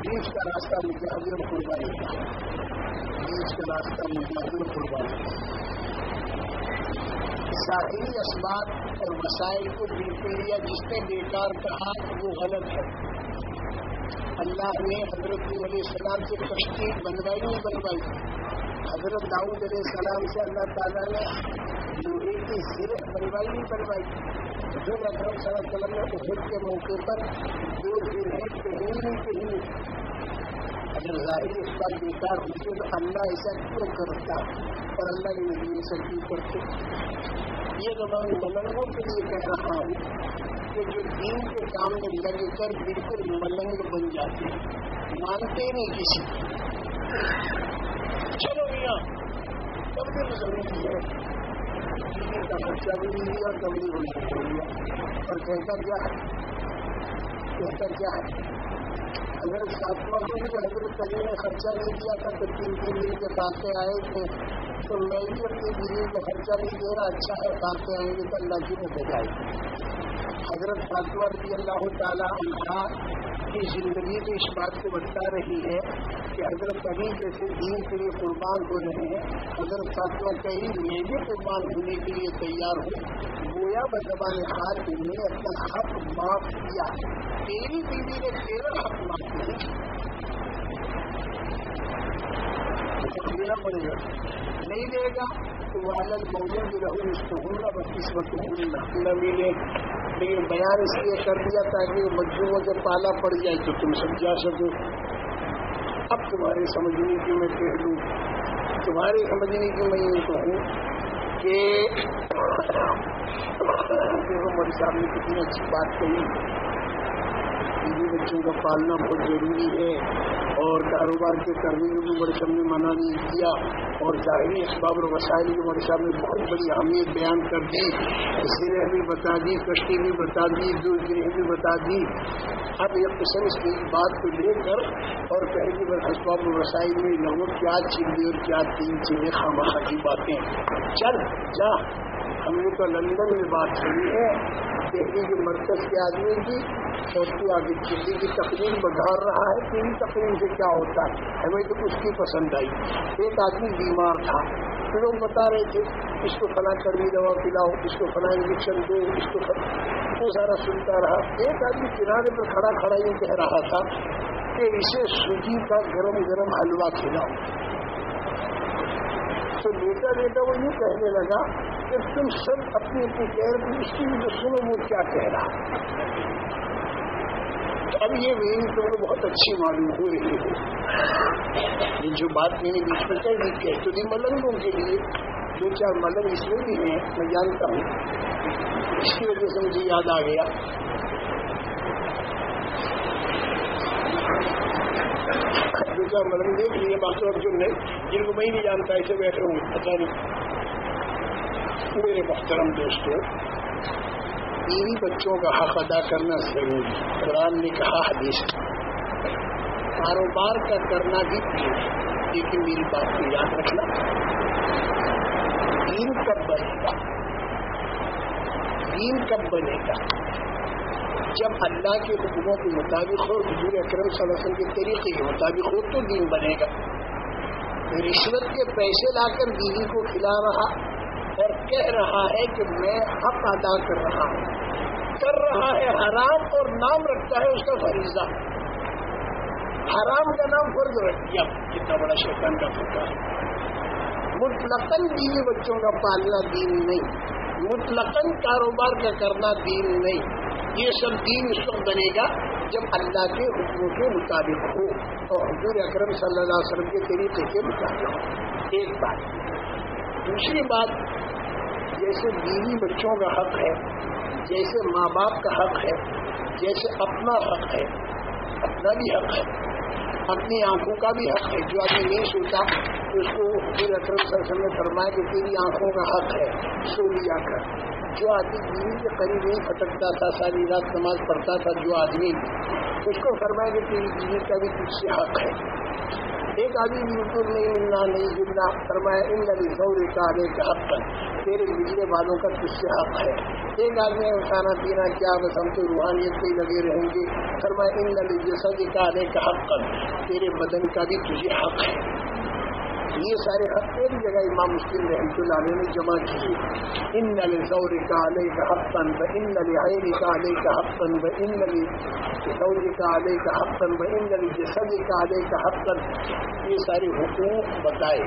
[SPEAKER 1] بیچ کا راستہ مجھے قربانی بیچ کا راستہ مجھے قربانی ظاہری اسباب اور مسائل کو بالکل لیا جس نے بیکار کہا، وہ غلط ہے۔ اللہ نے حضرت علیہ السلام سے کشتی بنوائی نہیں بنوائی۔ حضرت داؤد علیہ السلام سے اللہ تعالیٰ نے لوہے کی صرف بنوائی نہیں بنوائی۔ حضور اکرم صلی اللہ علیہ وسلم نے عہد کے موقع پر دو دن ہے، کہیں نہیں کہیں ظاہر اس بات بیکار ہوتی تو اللہ ایسا کیوں کرتا اور اللہ کے نبی ایسا کیوں کرتے یہ تو میں ملنگوں کے لیے کہہ رہا ہوں کہ جو دین کے کام میں لگ کر بالکل ملنگ بن جاتے ہیں۔ مانتے نہیں کسی چلو میاں کب بھی ضروری ہے دین کا خرچہ بھی نہیں لیا کب بھی ہونا چاہیے اور کہتا کیا ہے؟ کہتا کیا ہے؟ اگر ساتواں کو بھی حضرت کبھی نے خرچہ نہیں دیا تھا، تو تین تین دن کے ساتھ آئے تھے، تو میں بھی اپنی بیوی کو خرچہ نہیں دے رہا اچھا ہے ساتھ آئیں گے تو اللہ جی کی میں بجائے حضرت فاطمہ رضی اللہ تعالیٰ عنہ کی زندگی تو اس بات کو بتا رہی ہے کہ حضرت کبھی جیسے دین کے لیے قربان ہو رہے ہیں، حضرت فاطمہ کہیں میں بھی قربان ہونے کے لیے تیار ہوں، گویا بزبان حال نے اپنا حق معاف کیا۔ تیری بیوی نے تیرا حق معاف کیا۔ پڑے گا۔ نہیں دے گا تو والد موجود بھی رہو اس کو ہوگا بس اس وقت نہ ملے لیکن بیان اس لیے کر دیا تاکہ مجموعوں سے پالا پڑ جائے تو تم سمجھا سکو۔ اب تمہارے سمجھنے کی میں کہہ دوں۔ تمہارے سمجھنے کی میں یہ کہوں کہ ہمارے صاحب نے کتنی اچھی بات کہی بیوی بچوں کا پالنا بہت ضروری ہے اور کاروبار کے کرنے میں بھی بڑے سب نے منع نہیں کیا اور ظاہری اسباب اور وسائل کی بڑے صاحب نے بہت بڑی اہمیت بیان کر دی۔ سیرے بھی بتا دی، کشتی بھی بتا دی دور بھی بتا دی۔ اب یہ قسم اس کی بات کو لے کر اور کہیں کہ بس اسباب اور وسائل میں لوگوں کیا چیزیں اور کیا تین چیزیں خام کی باتیں۔ چل، جا۔ ہم نے تو لندن میں بات سنی ہے دہلی کے مرکز کے آدمی کی اور آگے دلی کی تقریر بگھار رہا ہے تیری تقریر سے کیا ہوتا ہے؟ ہمیں تو اس کی پسند آئی۔ ایک آدمی بیمار تھا۔ پھر لوگ بتا رہے تھے، اس کو فلاں کرنی دوا پلاؤ، اس کو فلاں انجیکشن دو، اس کو وہ سارا سنتا رہا۔ ایک آدمی کنارے پر کھڑا کھڑا یہ کہہ رہا تھا کہ اسے سوجی کا گرم گرم حلوہ کھلاؤ۔ تو بیٹا بیٹا وہ یہ کہنے لگا کہ تم سب اپنی اپنی کہہ رہے اس کی جو سنو وہ کیا کہہ رہا اب یہ میری تو بہت اچھی معلوم ہو رہی ہے یہ جو بات میں نے بیچ میں کہہ دی کہ تو نہیں ملنگوں کے لیے دو چار ملنگ اس میں بھی ہیں، میں جانتا ہوں۔ اس کی وجہ سے مجھے یاد آ گیا۔ دو کا دیکھ لیے، باقی جو نہیں جن کو میں نہیں جانتا ایسے بیٹھے ہوں۔ گے نہیں۔ میرے محترم دوستوں بیوی بچوں کا حق ادا کرنا ضروری قرآن نے کہا، حدیث کاروبار کا کرنا بھی دین ہے، لیکن میری بات کو یاد رکھنا۔ دین کب بنے گا؟ دین کب بنے گا؟ جب اللہ کے حکموں کے مطابق ہو حضور اکرم صلی اللہ علیہ وسلم کے طریقے کے مطابق ہو تو دین بنے گا۔ رشوت کے پیسے لا کر بیوی کو کھلا رہا۔ کہہ رہا ہے کہ میں حق ادا کر رہا ہوں۔ کر رہا ہے، حرام اور نام رکھتا ہے اس کا فریضہ۔ حرام کا نام فرض رکھ دیا کتنا بڑا شیطان کا فرقہ ہے۔ مطلقاً بیوی بچوں کا پالنا دین نہیں۔ مطلقاً کاروبار کا کرنا دین نہیں۔ یہ سب دین اس وقت بنے گا جب اللہ کے حکموں کے مطابق ہو۔ اور حضور اکرم صلی اللہ علیہ وسلم کے طریقے کے مطابق ہو۔ ایک بات۔ دوسری بات جیسے بیوی بچوں کا حق ہے، جیسے ماں باپ کا حق ہے، جیسے اپنا حق ہے، اپنا بھی حق ہے، اپنی آنکھوں کا بھی حق ہے۔ جو آدمی نہیں سوچا، اس کو پھر اکرم صلی نے فرمایا کہ تیری آنکھوں کا حق ہے، سو لیا کر۔ جو آدمی بیوی کے قریب نہیں پھٹکتا تھا، ساری رات نماز پڑھتا تھا، جو آدمی اس کو فرمایا کہ تیری بیوی کا بھی کچھ سے حق ہے۔ ایک آدمی بالکل نہیں ملنا نہیں جلنا فرمایا، ان لگی سورے کا آنے کا حق ہے۔ تیرے بجلے والوں کا تجھ سے حق ہے۔ ایک آدمی کھانا پینا کیا، بس ہم تو روحانیت پہ لگے رہیں گے۔ فرمایا، ان لگی جیسا کا آنے کا حق تیرے بدن کا بھی تجھے حق ہے۔ یہ سارے حق ایک جگہ امام مسلم رحمۃ اللہ علیہ نے جمع کیے ان نل سور کا علیہ کا حق ب ان نلی حیری کا علیہ کا حق ب ان نلی سور کا علیہ کا حق ب ان نلی جسد کا علیہ کا حق یہ سارے حقوق بتائے۔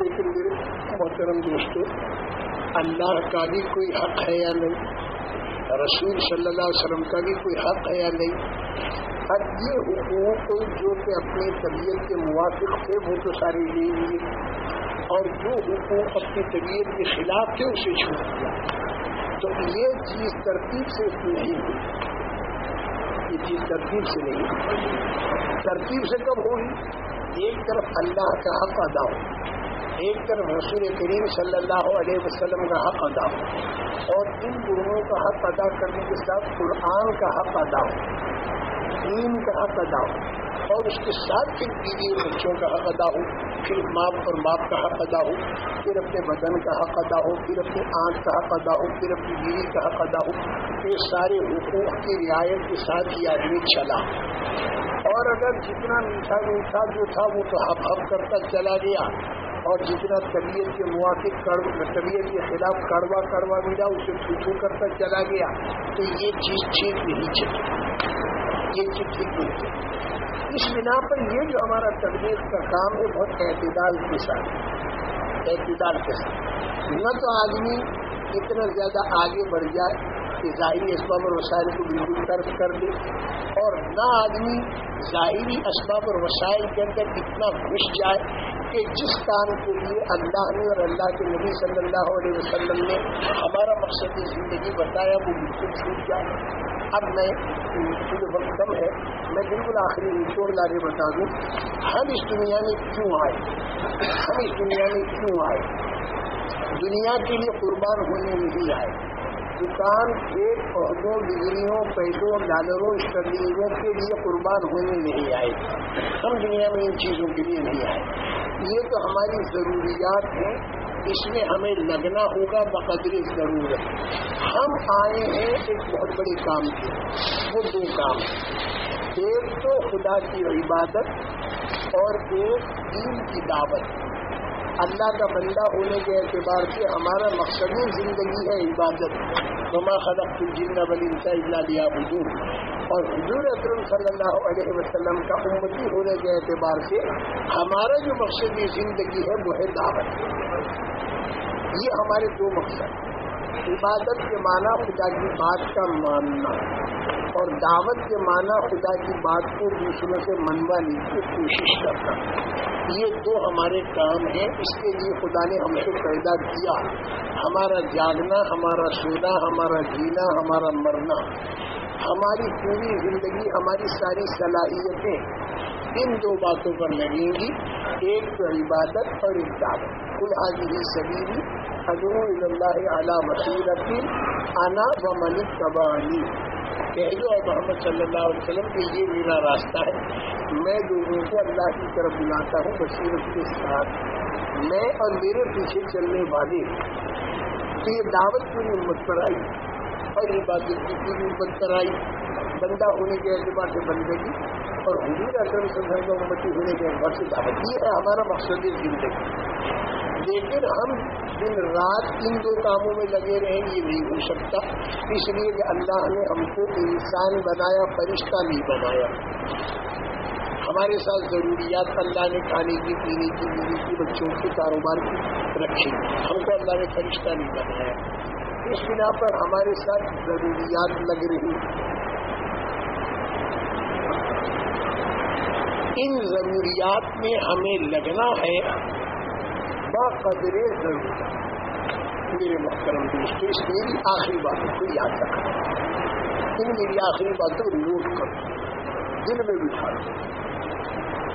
[SPEAKER 1] لیکن میرے محترم دوستوں اللہ کا بھی کوئی حق ہے یا نہیں؟ رسول صلی اللہ علیہ وسلم کا بھی کوئی حق ہے یا نہیں؟ اب یہ حقوق جو کہ اپنی طبیعت کے موافق تھے، وہ تو سارے لے لیے اور جو حقوق اپنی طبیعت کے خلاف تھے، اسے چھوٹ دیا۔ تو یہ چیز ترتیب سے نہیں ہوئی۔ یہ چیز ترتیب سے نہیں ہوئی۔ ترتیب سے کب ہوئی؟ ایک طرف اللہ کا حق ادا ہو۔ ایک طرف رسول کریم صلی اللہ علیہ وسلم کا حق ادا ہو اور ان دونوں کا حق ادا کرنے کے ساتھ قرآن کا حق ادا ہو، دین کا حق ادا ہو اور اس کے ساتھ پھر بیوی اور بچوں کا حق ادا ہو، پھر ماں اور باپ کا حق ادا ہو، پھر اپنے بدن کا حق ادا ہو، پھر اپنی آنکھ کا حق ادا ہو، پھر اپنی بیوی کا حق ادا ہو۔ یہ سارے حقوق کی رعایت کے ساتھ یہ آدمی چلا۔ اور اگر جتنا میٹھا میٹھا جو تھا وہ تو ہب ہب کرتا چلا گیا۔ اور جتنا طبیعت کے موافق طبیعت کے خلاف کڑوا کڑوا ملا، اسے چھو کرتا چلا گیا۔ تو یہ چیز ٹھیک نہیں چلی یہ چیز ٹھیک نہیں اس بنا پر یہ جو ہمارا تبلیغ کا کام ہے، بہت اعتدال کے ساتھ۔ اعتدال کے ساتھ۔ نہ تو آدمی اتنا زیادہ آگے بڑھ جائے کہ ظاہری اسباب اور وسائل کو بالکل ترک کر دے اور نہ آدمی ظاہری اسباب اور وسائل کے اندر اتنا گھس جائے کہ جس کام کے لیے اللہ نے اور اللہ کے نبی صلی اللہ علیہ وسلم نے ہمارا مقصد زندگی بتایا، وہ بالکل چھوٹ جائے اب میں وقت کم ہے، میں بالکل آخری نچوڑ لا کے بتا دوں۔ ہم اس دنیا میں کیوں آئے؟ ہم اس دنیا میں کیوں آئے؟ دنیا کے لیے قربان ہونے نہیں آئے۔ دکان ایک عہدوں ڈگریوں پیسوں ڈالروں اسٹرلنگوں کے لیے قربان ہونے نہیں آئے۔ ہم دنیا میں ان چیزوں کے لیے نہیں آئے۔ یہ تو ہماری ضروریات ہیں۔ اس میں ہمیں لگنا ہوگا بقدر ضرورت ہم آئے ہیں ایک بہت بڑے کام کے وہ دو کام ایک تو خدا کی عبادت اور ایک دین کی دعوت۔ اللہ کا بندہ ہونے کے اعتبار سے ہمارا مقصدی زندگی ہے عبادت۔ نما خلق الجن بلنسا اللہ لیا بدور اور حضور اکرم صلی اللہ علیہ وسلم کا امتی ہونے کے اعتبار سے ہمارا جو مقصدی زندگی ہے وہ ہے دعوت۔ یہ ہمارے دو مقصد۔ عبادت کے معنی خدا کی بات کا ماننا اور دعوت کے معنی خدا کی بات کو دوسروں سے منوانے کی کوشش کرنا۔ یہ دو ہمارے کام ہیں۔ اس کے لیے خدا نے ہم کو پیدا کیا۔ ہمارا جاگنا، ہمارا سونا، ہمارا جینا، ہمارا مرنا۔ ہماری پوری زندگی، ہماری ساری صلاحیتیں ان دو باتوں پر لگیں گی۔ ایک تو عبادت اور ایک دعوت کل آدمی سبھی حضور اللہ علیہ مسیرت آنا و ملک تبانی کہہ دو اور محمد صلی اللہ علیہ وسلم کہ یہ میرا راستہ ہے۔ میں لوگوں کو اللہ کی طرف بلاتا ہوں بصیرت کے ساتھ۔ میں اور میرے پیچھے چلنے والے۔ تو یہ دعوت پوری امت پر آئی۔ اور یہ بات کی پوری امت پر آئی۔ بندہ ہونے کے اعتبار سے بندگی۔ اور حضور اکرم صلی اللہ علیہ وسلم ہونے کے اعتبار سے دعوت یہ ہے ہمارا مقصد زندگی لیکن ہم دن رات ان دو کاموں میں لگے رہیں، یہ نہیں ہو سکتا۔ اس لیے کہ اللہ نے ہم کو انسان بنایا، فرشتہ نہیں بنایا۔ ہمارے ساتھ ضروریات اللہ نے کھانے کی، پینے کی، بیوی کی، بچوں کے کاروبار کی رکھی۔ ہم کو اللہ نے فرشتہ نہیں بنایا۔ اس بنا پر ہمارے ساتھ ضروریات لگ رہی۔ ان ضروریات میں ہمیں لگنا ہے۔ قدر ضرور میرے محترم دوست اس میری آخری باتوں کو یاد رکھنا۔ ان میری آخری باتوں نوٹ کرو۔ دل میں بٹھا دو۔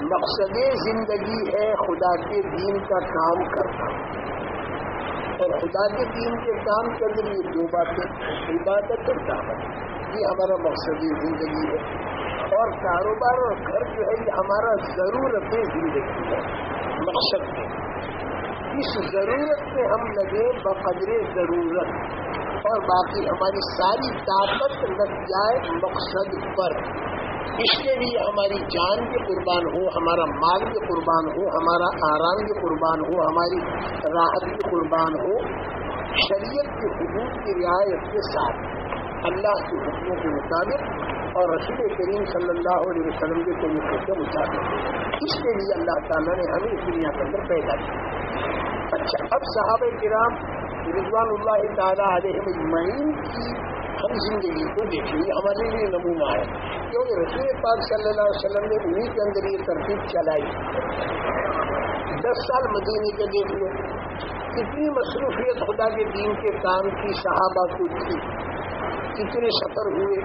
[SPEAKER 1] مقصد زندگی ہے خدا کے دین کا کام کرنا۔ اور خدا کے دین کے کام کے لیے دو باتیں، عبادت اور دعوت۔ یہ ہمارا مقصد زندگی ہے۔ اور کاروبار اور گھر جو ہے، یہ ہمارا ضرورت زندگی ہے مقصد ہے۔ اس ضرورت میں ہم لگے بقدر ضرورت۔ اور باقی ہماری ساری طاقت لگ جائے مقصد پر۔ اس کے لیے ہماری جان کے قربان ہو، ہمارا مال کے قربان ہو، ہمارا آرام کے قربان ہو، ہماری راحت کے قربان ہو۔ شریعت کے حدود کی رعایت کے ساتھ۔ اللہ کے حکموں کے مطابق اور رسول کریم صلی اللہ علیہ وسلم کے طریقے کے مطابق۔ اس کے لیے اللہ تعالیٰ نے ہمیں اس دنیا کے اندر پیدا کیا۔ اچھا اب صحابہ کرام رضوان اللہ تعالیٰ علیہ مجمعین کی ہم زندگی کو دیکھیں یہ ہمارے لیے نمونہ ہے۔ کیونکہ رسول پاک صلی اللہ علیہ وسلم نے انہیں کے اندر یہ ترتیب چلائی۔ دس سال مدینے کے دیکھ لو، کتنی مصروفیت خدا کے دین کے کام کی صحابہ کو تھی۔ کتنے سفر ہوئے،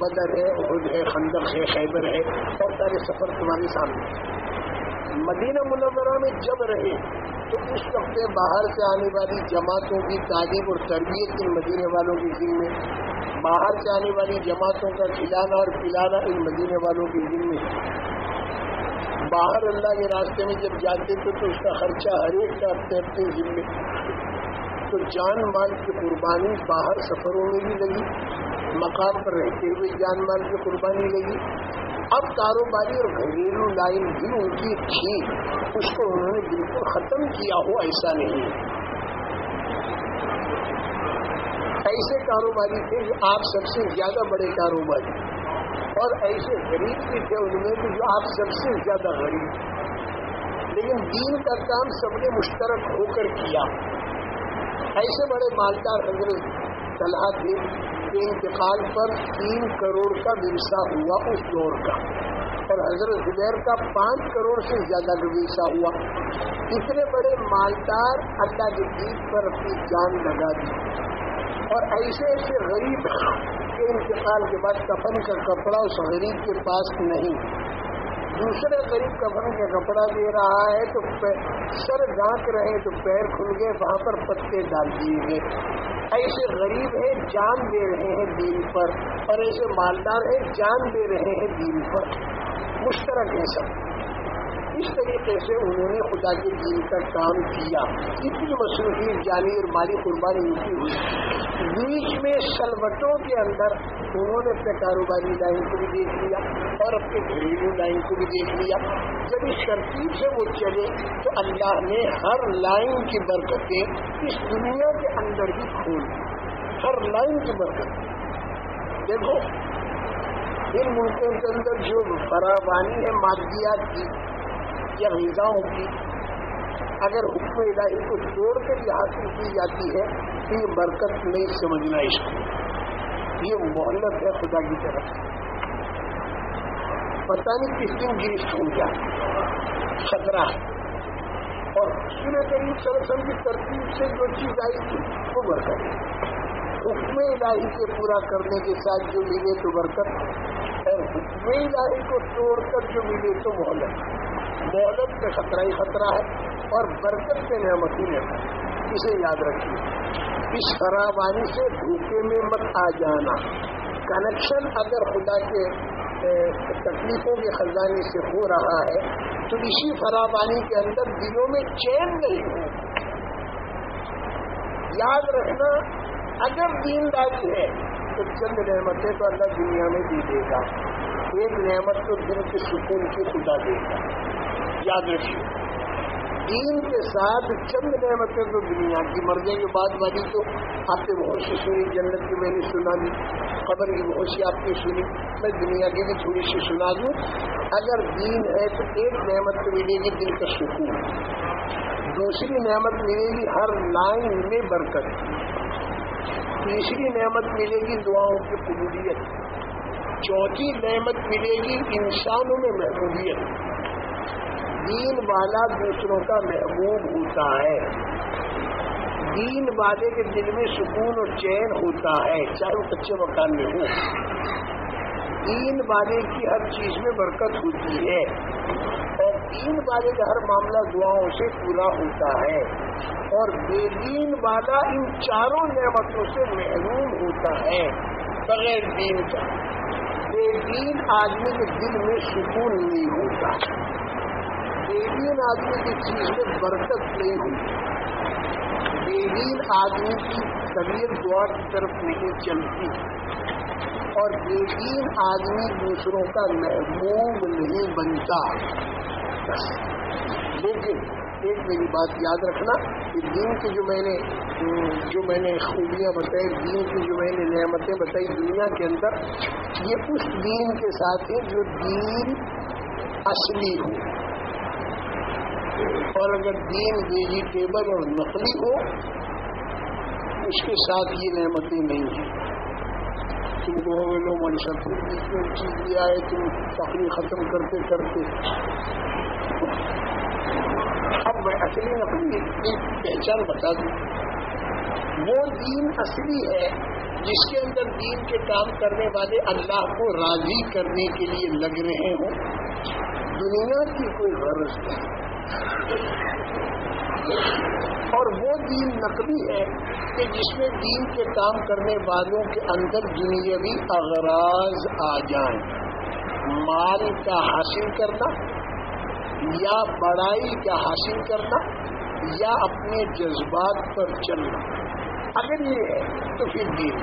[SPEAKER 1] بدر ہے عہد ہے، خندق ہے، خیبر ہے، اور سارے سفر تمہارے سامنے مدینہ منورہ میں جب رہے، تو اس وقت باہر سے آنے والی جماعتوں کی تعلیم اور تربیت ان مدینے والوں کے ذمے میں، باہر سے آنے والی جماعتوں کا کھلانا اور پلانا ان مدینے والوں کے ذمے میں باہر اللہ کے راستے میں جب جاتے تھے، تو اس کا خرچہ ہر ایک کا اپنے اپنے ذمے تو جان مال کی قربانی باہر سفروں میں بھی لگی، مقام پر رہتے ہوئے جان مال کی قربانی لگی۔ اب کاروباری اور گھریلو لائن بھی ان کی تھی، اس کو انہوں نے بالکل ختم کیا ہو، ایسا نہیں۔ ایسے کاروباری تھے جو آپ سب سے زیادہ بڑے کاروباری۔ اور ایسے غریب بھی تھے ان میں بھی جو آپ سب سے زیادہ غریب۔ لیکن دین کا کام سب نے مشترک ہو کر کیا۔ ایسے بڑے مالدار حضرت طلحہ تھے کے انتقال پر تین کروڑ کا ورثہ ہوا اس دور کا اور حضرت زبیر کا پانچ کروڑ سے زیادہ کا ورثہ ہوا۔ اتنے بڑے مالدار اللہ کے دین پر اپنی جان لگا دی۔ اور ایسے ایسے غریب کے انتقال کے بعد کفن کا کپڑا اس غریب کے پاس نہیں۔ دوسرے غریب کفن کا کپڑا دے رہا ہے تو سر ڈانک رہے تو پیر کھل گئے، وہاں پر پتے ڈال دیے گئے۔ ایسے غریب ہیں، جان دے رہے ہیں دین پر۔ اور ایسے مالدار ہیں، جان دے رہے ہیں دین پر۔ مشترک ہے سب۔ اس طریقے سے انہوں نے خدا کے دین کا کام کیا۔ اتنی مصروفی جانی اور مالی قربانی کی ہوئی بیچ میں سلوٹوں کے اندر انہوں نے اپنے کاروباری لائن کو بھی دیکھ لیا اور اپنے گھریلو لائن کو بھی دیکھ لیا۔ جب اس ترتیب سے وہ چلے تو اللہ نے ہر لائن کی برکتیں اس دنیا کے اندر ہی کھول ہر لائن کی برکت۔ دیکھو، ان ملکوں کے اندر جو فراوانی ہے، مادیات کی یا غذاؤں کی اگر حکم الہی کو چھوڑ کر یہ حاصل کی جاتی ہے تو یہ برکت نہیں سمجھنا اس کو۔ یہ محلت ہے خدا کی طرف پتہ نہیں کس دن کی جی اس کیا۔ خطرہ۔ ہے اور سر قریب سرسم کی ترتیب سے جو چیز آئی تھی، وہ برکت۔ ہے حکم الہی کے پورا کرنے کے ساتھ جو ملے تو برکت، اور حکم الہی کو توڑ کر جو ملے تو مہلت مہلت کا خطرہ ہی خطرہ ہے اور برکت کے نعمت ہی نعمت اسے یاد رکھیے۔ اس خرابانی سے بھوکے میں مت آ جانا۔ کنیکشن اگر خدا کے تکلیفوں کے خزانے سے ہو رہا ہے، تو اسی فراوانی کے اندر دلوں میں چین نہیں ہو۔ یاد رکھنا، اگر دین داری ہے، تو چند نعمتیں تو اللہ دنیا میں بھی دے گا۔ ایک نعمت تو دل کے سکون کی خدا دے گا۔ یاد رکھیے۔ دین کے ساتھ چند نعمتیں تو دنیا کی مرضی کے بعد والی تو۔ آپ نے بہت سی سنی، جنت کی میں نے سنا دی، قبر کی بہت سی آپ نے سنی۔ میں دنیا کی بھی تھوڑی سی سنا دوں۔ اگر دین ہے تو ایک نعمت تو ملے گی دل کا سکون۔ دوسری نعمت ملے گی ہر لائن میں برکت۔ تیسری نعمت ملے گی دعاؤں کی قبولیت۔ چوتھی نعمت ملے گی انسانوں میں محبوبیت۔ دین والا دوسروں کا محبوب ہوتا ہے۔ دین والے کے دل میں سکون اور چین ہوتا ہے چاہے وہ کچے مکان میں ہو دین والے کی ہر چیز میں برکت ہوتی ہے۔ اور دین والے کا ہر معاملہ دعاؤں سے پورا ہوتا ہے۔ اور بے دین والا ان چاروں نعمتوں سے محروم ہوتا ہے۔ بغیر دین کا بے دین آدمی کے دل میں سکون نہیں ہوتا۔ دین آدمی کی چیز میں برکت نہیں ہوئی۔ بے دین آدمی کی طبیعت دعا کی طرف نہیں چلتی۔ اور بے دین آدمی دوسروں کا محبوب نہیں بنتا۔ لیکن ایک میری بات یاد رکھنا کہ دین کی جو میں نے، جو میں نے خوبیاں بتائی، دین کی جو میں نے نعمتیں بتائی دنیا کے اندر، یہ اس دین کے ساتھ ہے جو دین اصلی ہو۔ اور اگر دین ویجیٹیبل اور نقلی ہو، اس کے ساتھ یہ نعمتیں نہیں ہیں۔ تم کو لو منشا چیز لیا ہے تم تقریر ختم کرتے کرتے۔ اب میں اصلی نقلی ایک پہچان بتا دوں۔ وہ دین اصلی ہے جس کے اندر دین کے کام کرنے والے اللہ کو راضی کرنے کے لیے لگ رہے ہوں۔ دنیا کی کوئی غرض نہیں۔ اور وہ دین نقلی ہے کہ جس میں دین کے کام کرنے والوں کے اندر دنیاوی اغراض آ جائیں۔ مال کا حاصل کرنا یا بڑائی کا حاصل کرنا یا اپنے جذبات پر چلنا۔ اگر یہ ہے تو پھر دین۔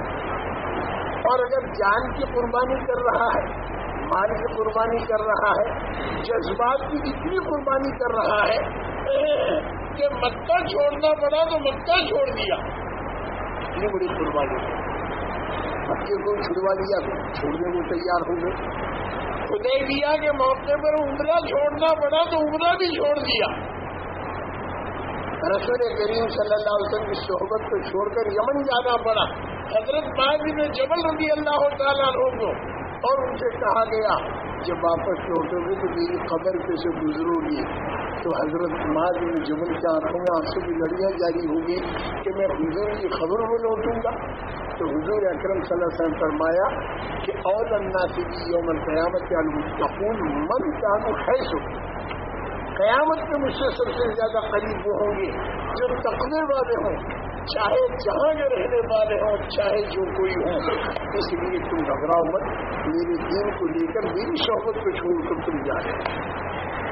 [SPEAKER 1] اور اگر جان کی قربانی کر رہا ہے مال کی قربانی کر رہا ہے، جذبات کی اتنی قربانی کر رہا ہے کہ مکہ چھوڑنا پڑا تو مکہ چھوڑ دیا۔ اتنی بڑی قربانی۔ مکے کو چھڑوا دیا تو چھوڑنے کو تیار ہو گئے۔ خدے دیا کے موقع پر عمرہ چھوڑنا پڑا تو عمرہ بھی چھوڑ دیا۔ رسول کریم صلی اللہ علیہ وسلم کی صحبت کو چھوڑ کر یمن جانا پڑا۔ حضرت بازی میں جبل رضی اللہ تعالیٰ کو اور ان سے کہا گیا، جب واپس لوٹو گے تو میری قبر پہ سے گزرو گی تو حضرت ماض میں جمن کے آنکھوں میں آنسو کی لڑیاں جاری ہوگی کہ میں حضور کی خبر میں لوٹوں گا۔ تو حضور اکرم صلی اللہ علیہ وسلم فرمایا کہ اور اللہ سے بھی یوم القیامت کے المستقول من چاہوں خیش ہو قیامت کے مجھ سے سب سے زیادہ قریب وہ ہوں گے جو تقوی والے ہوں۔ چاہے جہاں کے رہنے والے ہوں، چاہے جو کوئی ہو، اس لیے تم گھبراؤ مت۔ میرے دین کو لے کر، میری شہبت کو چھوڑ کر تم جا رہے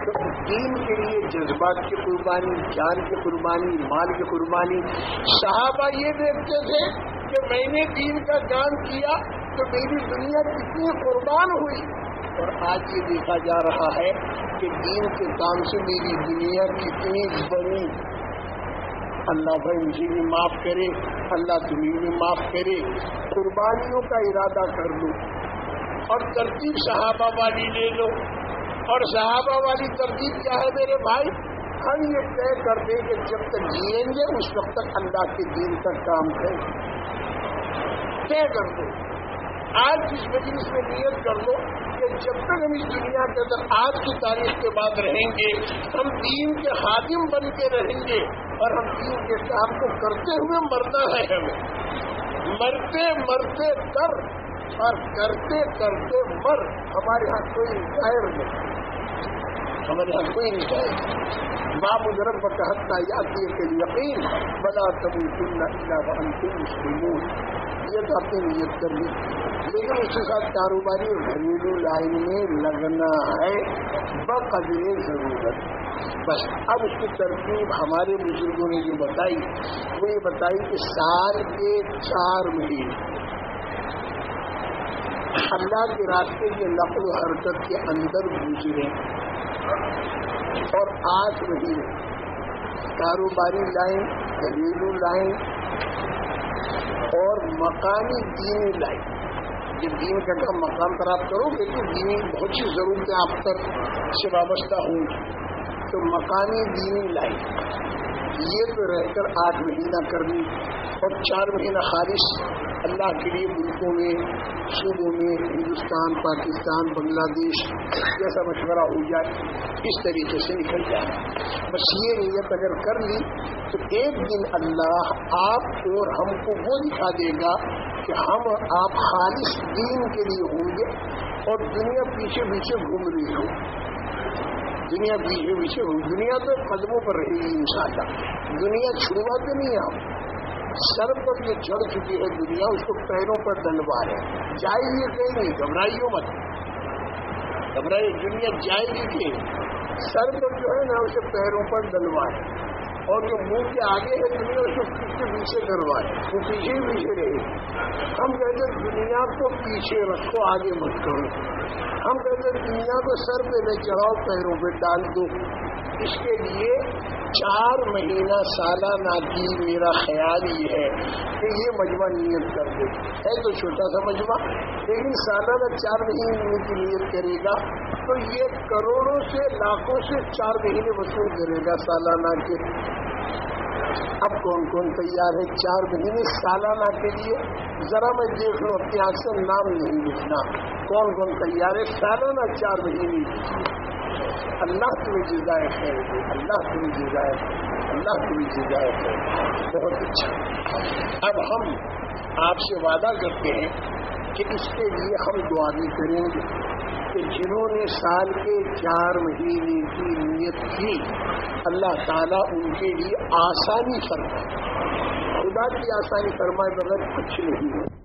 [SPEAKER 1] تو دین کے لیے جذبات کی قربانی، جان کی قربانی، مال کی قربانی۔ صحابہ یہ دیکھتے تھے کہ میں نے دین کا کام کیا تو میری دنیا کتنی قربان ہوئی۔ اور آج یہ دیکھا جا رہا ہے کہ دین کے کام سے میری دنیا کتنی بڑی اللہ بھائی مجھے بھی معاف کرے۔ اللہ تمہیں بھی معاف کرے۔ قربانیوں کا ارادہ کر لو۔ اور ترتیب صحابہ والی لے لو۔ اور صحابہ والی ترتیب کیا ہے میرے بھائی؟ ہم یہ طے کر دیں کہ جب تک جیئیں گے، اس وقت تک اللہ کے دین کا کام کریں طے کر دو۔ آج جس مجلس میں نیت کر لو کہ جب تک ہم اس دنیا کے اندر آج کی تاریخ کے بعد رہیں گے، ہم دین کے خادم بن کے رہیں گے۔ اور ہم دین کے کام کو کرتے ہوئے مرنا ہے ہمیں۔ مرتے مرتے کر اور کرتے کرتے مر، ہمارے یہاں کوئی ظاہر نہیں۔ ہمارے یہاں کوئی نہیں۔ ظاہر ماں مجرم پر حتہ یاد کیے کہ یقین، بلا کبھی سننا مسلمون۔ یہ تو اپنی نیت کر لی۔ لیکن اس کے ساتھ کاروباری گھریلو لائن میں لگنا ہے۔ بقدر ضرورت۔ بس اب اس کی ترتیب ہمارے بزرگوں نے جو بتائی، وہ یہ بتائی کہ سال کے چار مہینے۔ اللہ کے راستے کے نقل و حرکت کے اندر گزرے۔ اور آٹھ مہینے۔ کاروباری لائن، گھریلو لائن۔ اور مقامی دینی لائف۔ یہ دین کا کام مقام پر آپ کرو گے تو دینی بہت سی ضرورتیں آپ تک سے وابستہ ہوں گی۔ تو مقامی دینی لائف۔ یہ تو رہ کر آٹھ مہینہ کرنی اور چار مہینہ خارش اللہ کے لیے ملکوں میں، صوبوں میں، ہندوستان، پاکستان، بنگلہ دیش جیسا مشورہ ہو جائے، اس طریقے سے نکل جائے۔ بس یہ نیت اگر کر لی تو ایک دن اللہ آپ اور ہم کو وہ دکھا دے گا کہ ہم آپ خالص دین کے لیے ہوں گے اور دنیا پیچھے پیچھے گھوم رہی ہو دنیا بیچ ہوئی، دنیا تو قدموں پر رہے گی انشاءاللہ۔ دنیا چھڑواتے نہیں آپ سر پر یہ چڑھ چکی ہے دنیا، اس کو پیروں پر ڈلوا رہے جائے گی کہیں نہیں، گھبرائیوں مت۔ گھبرائی دنیا جائے گی کہ سر پر جو ہے نا، اسے پیروں پر ڈلوا رہے اور جو منہ کے آگے ہے، دنیا اس کو پیچھے کروائے وہ پیچھے پیچھے رہے۔ ہم کہتے دنیا کو پیچھے رکھو، آگے مت کرو۔ ہم کہتے دنیا کو سر پہ لے چڑھاؤ، پیروں پہ ڈال دو۔ اس کے لیے چار مہینہ سالانہ کی میرا خیال یہ ہے کہ یہ مجمع نیت کر دے۔ ہے تو چھوٹا سا مجمع، لیکن سالانہ چار مہینے کی نیت کرے گا۔ تو یہ کروڑوں سے لاکھوں سے چار مہینے وصول کرے گا سالانہ کے اب کون کون تیار ہے چار مہینے سالانہ کے لیے؟ ذرا میں دیکھ لوں، اپنی آنکھ سے نام نہیں لکھنا۔ کون کون تیار ہے سالانہ چار مہینے اللہ تمہیں جزائے خیر دے، اللہ تمہیں جزائے اللہ تمہیں جزائے خیر بہت اچھا۔ اب ہم آپ سے وعدہ کرتے ہیں کہ اس کے لیے ہم دعا بھی کریں گے۔ کہ جنہوں نے سال کے چار مہینے کی نیت کی، اللہ تعالیٰ ان کے لیے آسانی فرمائے۔ خدا کی آسانی فرمائے بغیر کچھ نہیں۔ ہے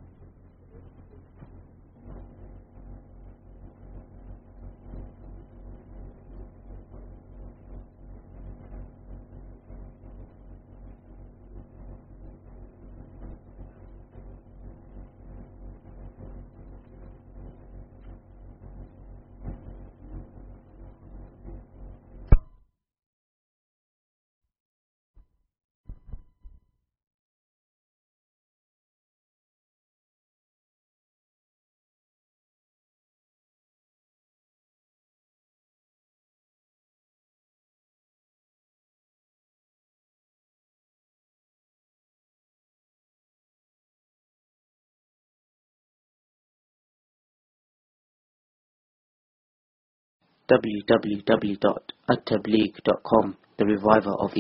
[SPEAKER 2] www.attableague.com, The Reviver of